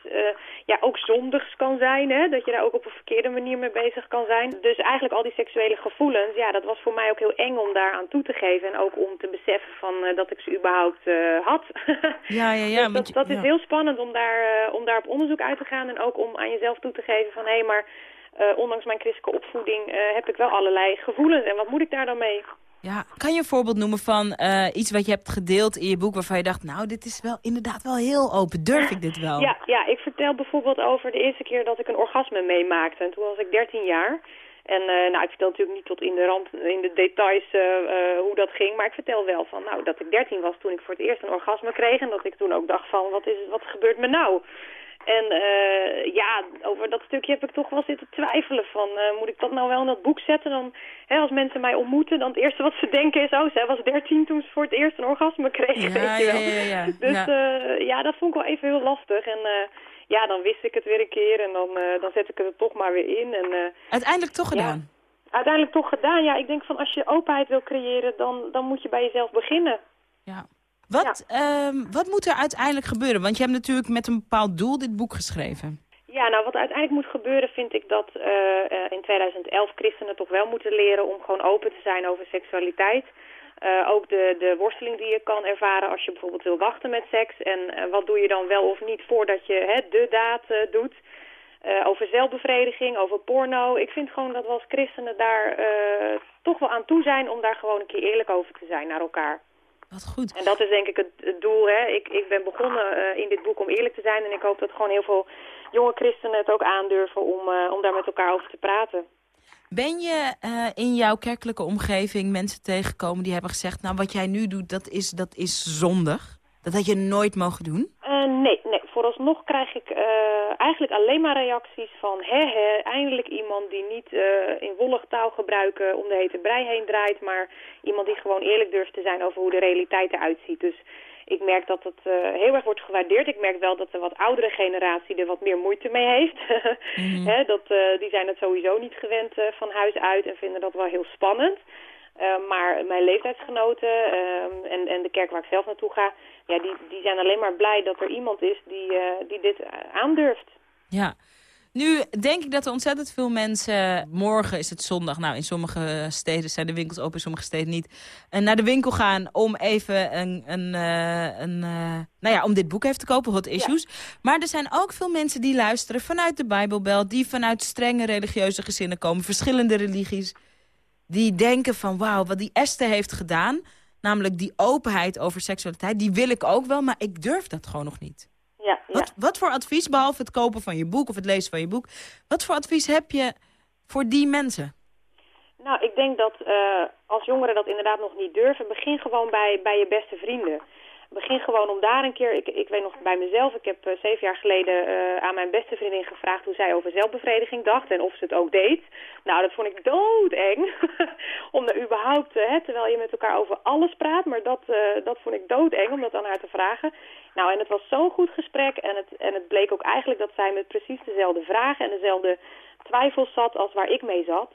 ja, ook zondigs kan zijn. Hè? Dat je daar ook op een verkeerde manier mee bezig kan zijn. Dus eigenlijk al die seksuele gevoelens, ja, dat was voor mij ook heel eng om daar aan toe te geven. En ook om te beseffen van dat ik ze überhaupt had. ja, ja, ja. dus dat, dat is heel spannend om daar, om daar op onderzoek uit te gaan. En ook om aan jezelf toe te geven van, hé, hey, maar ondanks mijn christelijke opvoeding heb ik wel allerlei gevoelens. En wat moet ik daar dan mee? Ja, kan je een voorbeeld noemen van uh, iets wat je hebt gedeeld in je boek... waarvan je dacht, nou, dit is wel inderdaad wel heel open. Durf ik dit wel? Ja, ja ik vertel bijvoorbeeld over de eerste keer dat ik een orgasme meemaakte. En toen was ik 13 jaar. En uh, nou, ik vertel natuurlijk niet tot in de rand, in de details uh, hoe dat ging. Maar ik vertel wel van, nou, dat ik 13 was toen ik voor het eerst een orgasme kreeg. En dat ik toen ook dacht van, wat, is, wat gebeurt me nou? En uh, ja, over dat stukje heb ik toch wel zitten twijfelen van, uh, moet ik dat nou wel in dat boek zetten? Dan, hè, als mensen mij ontmoeten, dan het eerste wat ze denken is, oh, zij was 13 toen ze voor het eerst een orgasme kreeg, ja. Ja, ja, ja. Dus ja. Uh, ja, dat vond ik wel even heel lastig. En ja, dan wist ik het weer een keer en dan, dan zet ik het er toch maar weer in. En, Uiteindelijk toch gedaan? uiteindelijk toch gedaan, ja. Ik denk van, als je openheid wil creëren, dan, dan moet je bij jezelf beginnen. Ja. Wat, ja. um, wat moet er uiteindelijk gebeuren? Want je hebt natuurlijk met een bepaald doel dit boek geschreven. Ja, nou wat uiteindelijk moet gebeuren vind ik dat uh, uh, in 2011 christenen toch wel moeten leren om gewoon open te zijn over seksualiteit. Uh, ook de, de worsteling die je kan ervaren als je bijvoorbeeld wil wachten met seks. En wat doe je dan wel of niet voordat je hè, de daad doet. over zelfbevrediging, over porno. Ik vind gewoon dat we als christenen daar toch wel aan toe zijn om daar gewoon een keer eerlijk over te zijn naar elkaar. Wat goed. En dat is denk ik het, het doel. Hè. Ik, ik ben begonnen uh, in dit boek om eerlijk te zijn. En ik hoop dat gewoon heel veel jonge christenen het ook aandurven om, uh, om daar met elkaar over te praten. Ben je uh, in jouw kerkelijke omgeving mensen tegengekomen die hebben gezegd... nou, wat jij nu doet, dat is, dat is zondig? Dat had je nooit mogen doen? nee, nee. Vooralsnog krijg ik eigenlijk alleen maar reacties van... hè, hè, eindelijk iemand die niet in wollig taal gebruiken om de hete brei heen draait... maar iemand die gewoon eerlijk durft te zijn over hoe de realiteit eruit ziet. Dus ik merk dat het uh, heel erg wordt gewaardeerd. Ik merk wel dat de wat oudere generatie er wat meer moeite mee heeft. mm. He, dat, uh, die zijn het sowieso niet gewend uh, van huis uit en vinden dat wel heel spannend. maar mijn leeftijdsgenoten ehm, en, en de kerk waar ik zelf naartoe ga... Ja, die, die zijn alleen maar blij dat er iemand is die, die dit aandurft. Ja, nu denk ik dat er ontzettend veel mensen... Morgen is het zondag. Nou, in sommige steden zijn de winkels open, in sommige steden niet. En naar de winkel gaan om even een... een, uh, een nou ja, om dit boek even te kopen, Hot Issues. Ja. Maar er zijn ook veel mensen die luisteren vanuit de Bijbelbel... die vanuit strenge religieuze gezinnen komen, verschillende religies... die denken van, wauw, wat die Esther heeft gedaan... namelijk die openheid over seksualiteit, die wil ik ook wel... maar ik durf dat gewoon nog niet. Ja, ja. Wat, wat voor advies, behalve het kopen van je boek of het lezen van je boek... wat voor advies heb je voor die mensen? Nou, ik denk dat uh, als jongeren dat inderdaad nog niet durven... begin gewoon bij, bij je beste vrienden. Begin gewoon om daar een keer... Ik, ik weet nog bij mezelf, ik heb uh, zeven jaar geleden uh, aan mijn beste vriendin gevraagd... hoe zij over zelfbevrediging dacht en of ze het ook deed. Nou, dat vond ik doodeng. om daar überhaupt, hè, terwijl je met elkaar over alles praat... maar dat, dat vond ik doodeng om dat aan haar te vragen. Nou, en het was zo'n goed gesprek en het, en het bleek ook eigenlijk dat zij met precies dezelfde vragen en dezelfde twijfels zat als waar ik mee zat.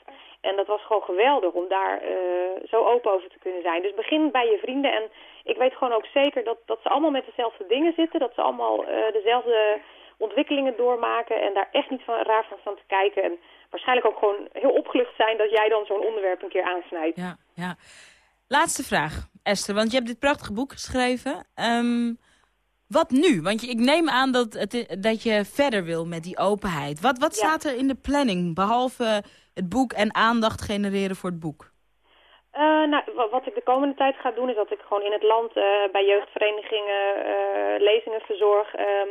En dat was gewoon geweldig om daar uh, zo open over te kunnen zijn. Dus begin bij je vrienden en ik weet gewoon ook zeker dat, dat ze allemaal met dezelfde dingen zitten. Dat ze allemaal uh, dezelfde ontwikkelingen doormaken en daar echt niet van raar van staan te kijken. En waarschijnlijk ook gewoon heel opgelucht zijn dat jij dan zo'n onderwerp een keer aansnijdt. Ja, ja. Laatste vraag, Esther, want je hebt dit prachtige boek geschreven. Um, wat nu? Want ik neem aan dat, het, dat je verder wil met die openheid. Wat, wat ja. staat er in de planning, behalve het boek en aandacht genereren voor het boek? Uh, nou, wat ik de komende tijd ga doen is dat ik gewoon in het land uh, bij jeugdverenigingen uh, lezingen verzorg. Ehm,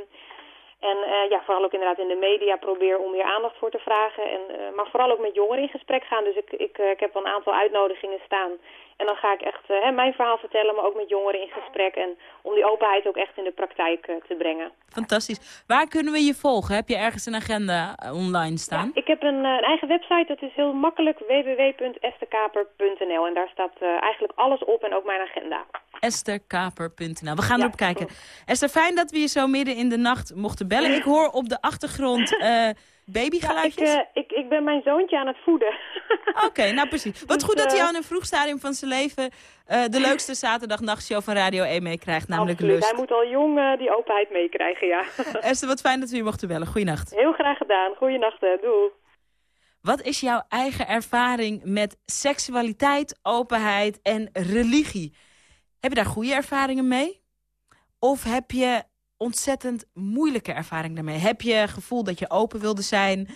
en ja, vooral ook inderdaad in de media probeer om hier aandacht voor te vragen. En, maar vooral ook met jongeren in gesprek gaan. Dus ik, ik, ik heb wel een aantal uitnodigingen staan en dan ga ik echt mijn verhaal vertellen, maar ook met jongeren in gesprek. En om die openheid ook echt in de praktijk te brengen. Fantastisch. Waar kunnen we je volgen? Heb je ergens een agenda eh, online staan? Ja, ik heb een, een, eigen website, dat is heel makkelijk, www.esterkaper.nl. En daar staat eigenlijk alles op en ook mijn agenda. Esterkaper.nl. We gaan ja, erop kijken. Esther, fijn dat we je zo midden in de nacht mochten bellen. Ik hoor op de achtergrond Babygeluidjes? ik, eh, ik, ik ben mijn zoontje aan het voeden. Oké, nou precies. Wat Dus, goed dat hij eh, jou in een vroeg stadium van zijn leven... de leukste zaterdagnachtshow van Radio 1 meekrijgt, namelijk Absoluut. Lust. Hij moet al jong die openheid meekrijgen, ja. Esther, wat fijn dat we u mochten bellen. Goeienacht. Heel graag gedaan. Goeienacht, hè. doei. Wat is jouw eigen ervaring met seksualiteit, openheid en religie? Heb je daar goede ervaringen mee? Of heb je ontzettend moeilijke ervaring daarmee? Heb je het gevoel dat je open wilde zijn,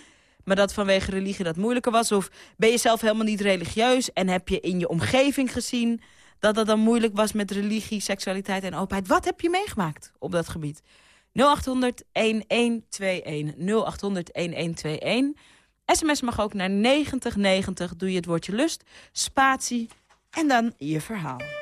maar dat vanwege religie dat moeilijker was? Of ben je zelf helemaal niet religieus en heb je in je omgeving gezien dat dat dan moeilijk was met religie, seksualiteit en openheid? Wat heb je meegemaakt op dat gebied? 0800 1121 0800 1121 SMS mag ook naar 9090. Doe je het woordje lust, spatie en dan je verhaal.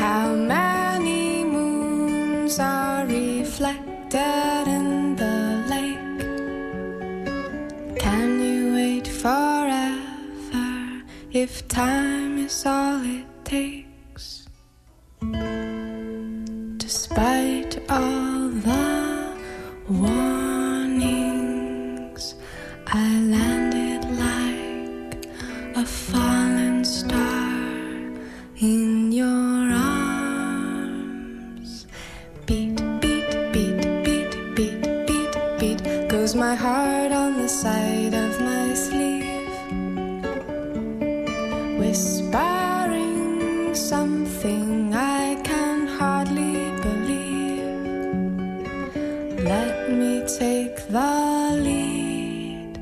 How many moons are reflected in the lake? Can you wait forever if time is all it takes? Despite all the warnings, my heart on the side of my sleeve. Whispering something I can hardly believe. Let me take the lead.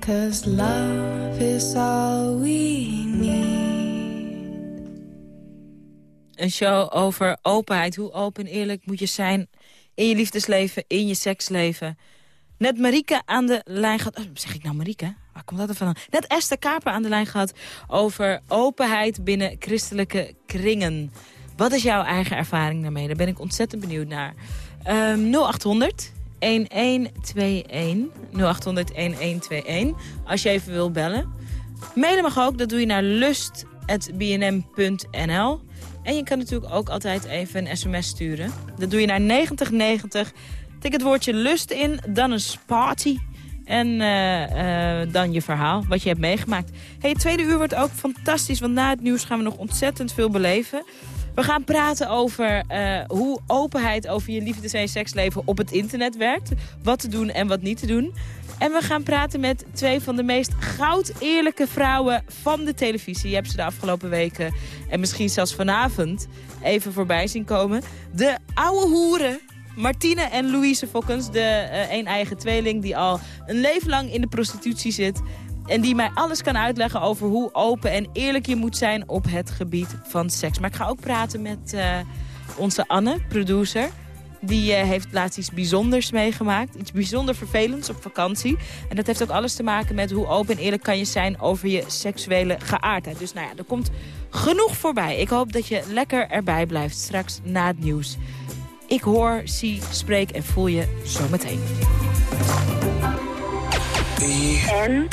Cause love is all we need. Een show over openheid. Hoe open en eerlijk moet je zijn in je liefdesleven, in je seksleven. Net Marieke aan de lijn gehad... Oh, zeg ik nou Marieke? Waar komt dat er vandaan? Net Esther Kaper aan de lijn gehad over openheid binnen christelijke kringen. Wat is jouw eigen ervaring daarmee? Daar ben ik ontzettend benieuwd naar. Ehm 0800 1121 0800 1121 als je even wil bellen. Mailen mag ook, dat doe je naar lust.bnm.nl. En je kan natuurlijk ook altijd even een sms sturen. Dat doe je naar 9090. Tik het woordje lust in, dan een party. En eh, eh, dan je verhaal, wat je hebt meegemaakt. Hey, het tweede uur wordt ook fantastisch, want na het nieuws gaan we nog ontzettend veel beleven. We gaan praten over eh, hoe openheid over je liefdes- en seksleven op het internet werkt. Wat te doen en wat niet te doen. En we gaan praten met twee van de meest goud eerlijke vrouwen van de televisie. Je hebt ze de afgelopen weken en misschien zelfs vanavond even voorbij zien komen. De oude hoeren Martine en Louise Fokkens, de eh, een eigen tweeling... die al een leven lang in de prostitutie zit... en die mij alles kan uitleggen over hoe open en eerlijk je moet zijn... op het gebied van seks. Maar ik ga ook praten met eh, onze Anne, producer... Die eh, heeft laatst iets bijzonders meegemaakt. Iets bijzonder vervelends op vakantie. En dat heeft ook alles te maken met hoe open en eerlijk kan je zijn over je seksuele geaardheid. Dus nou ja, er komt genoeg voorbij. Ik hoop dat je lekker erbij blijft straks na het nieuws. Ik hoor, zie, spreek en voel je zometeen. En?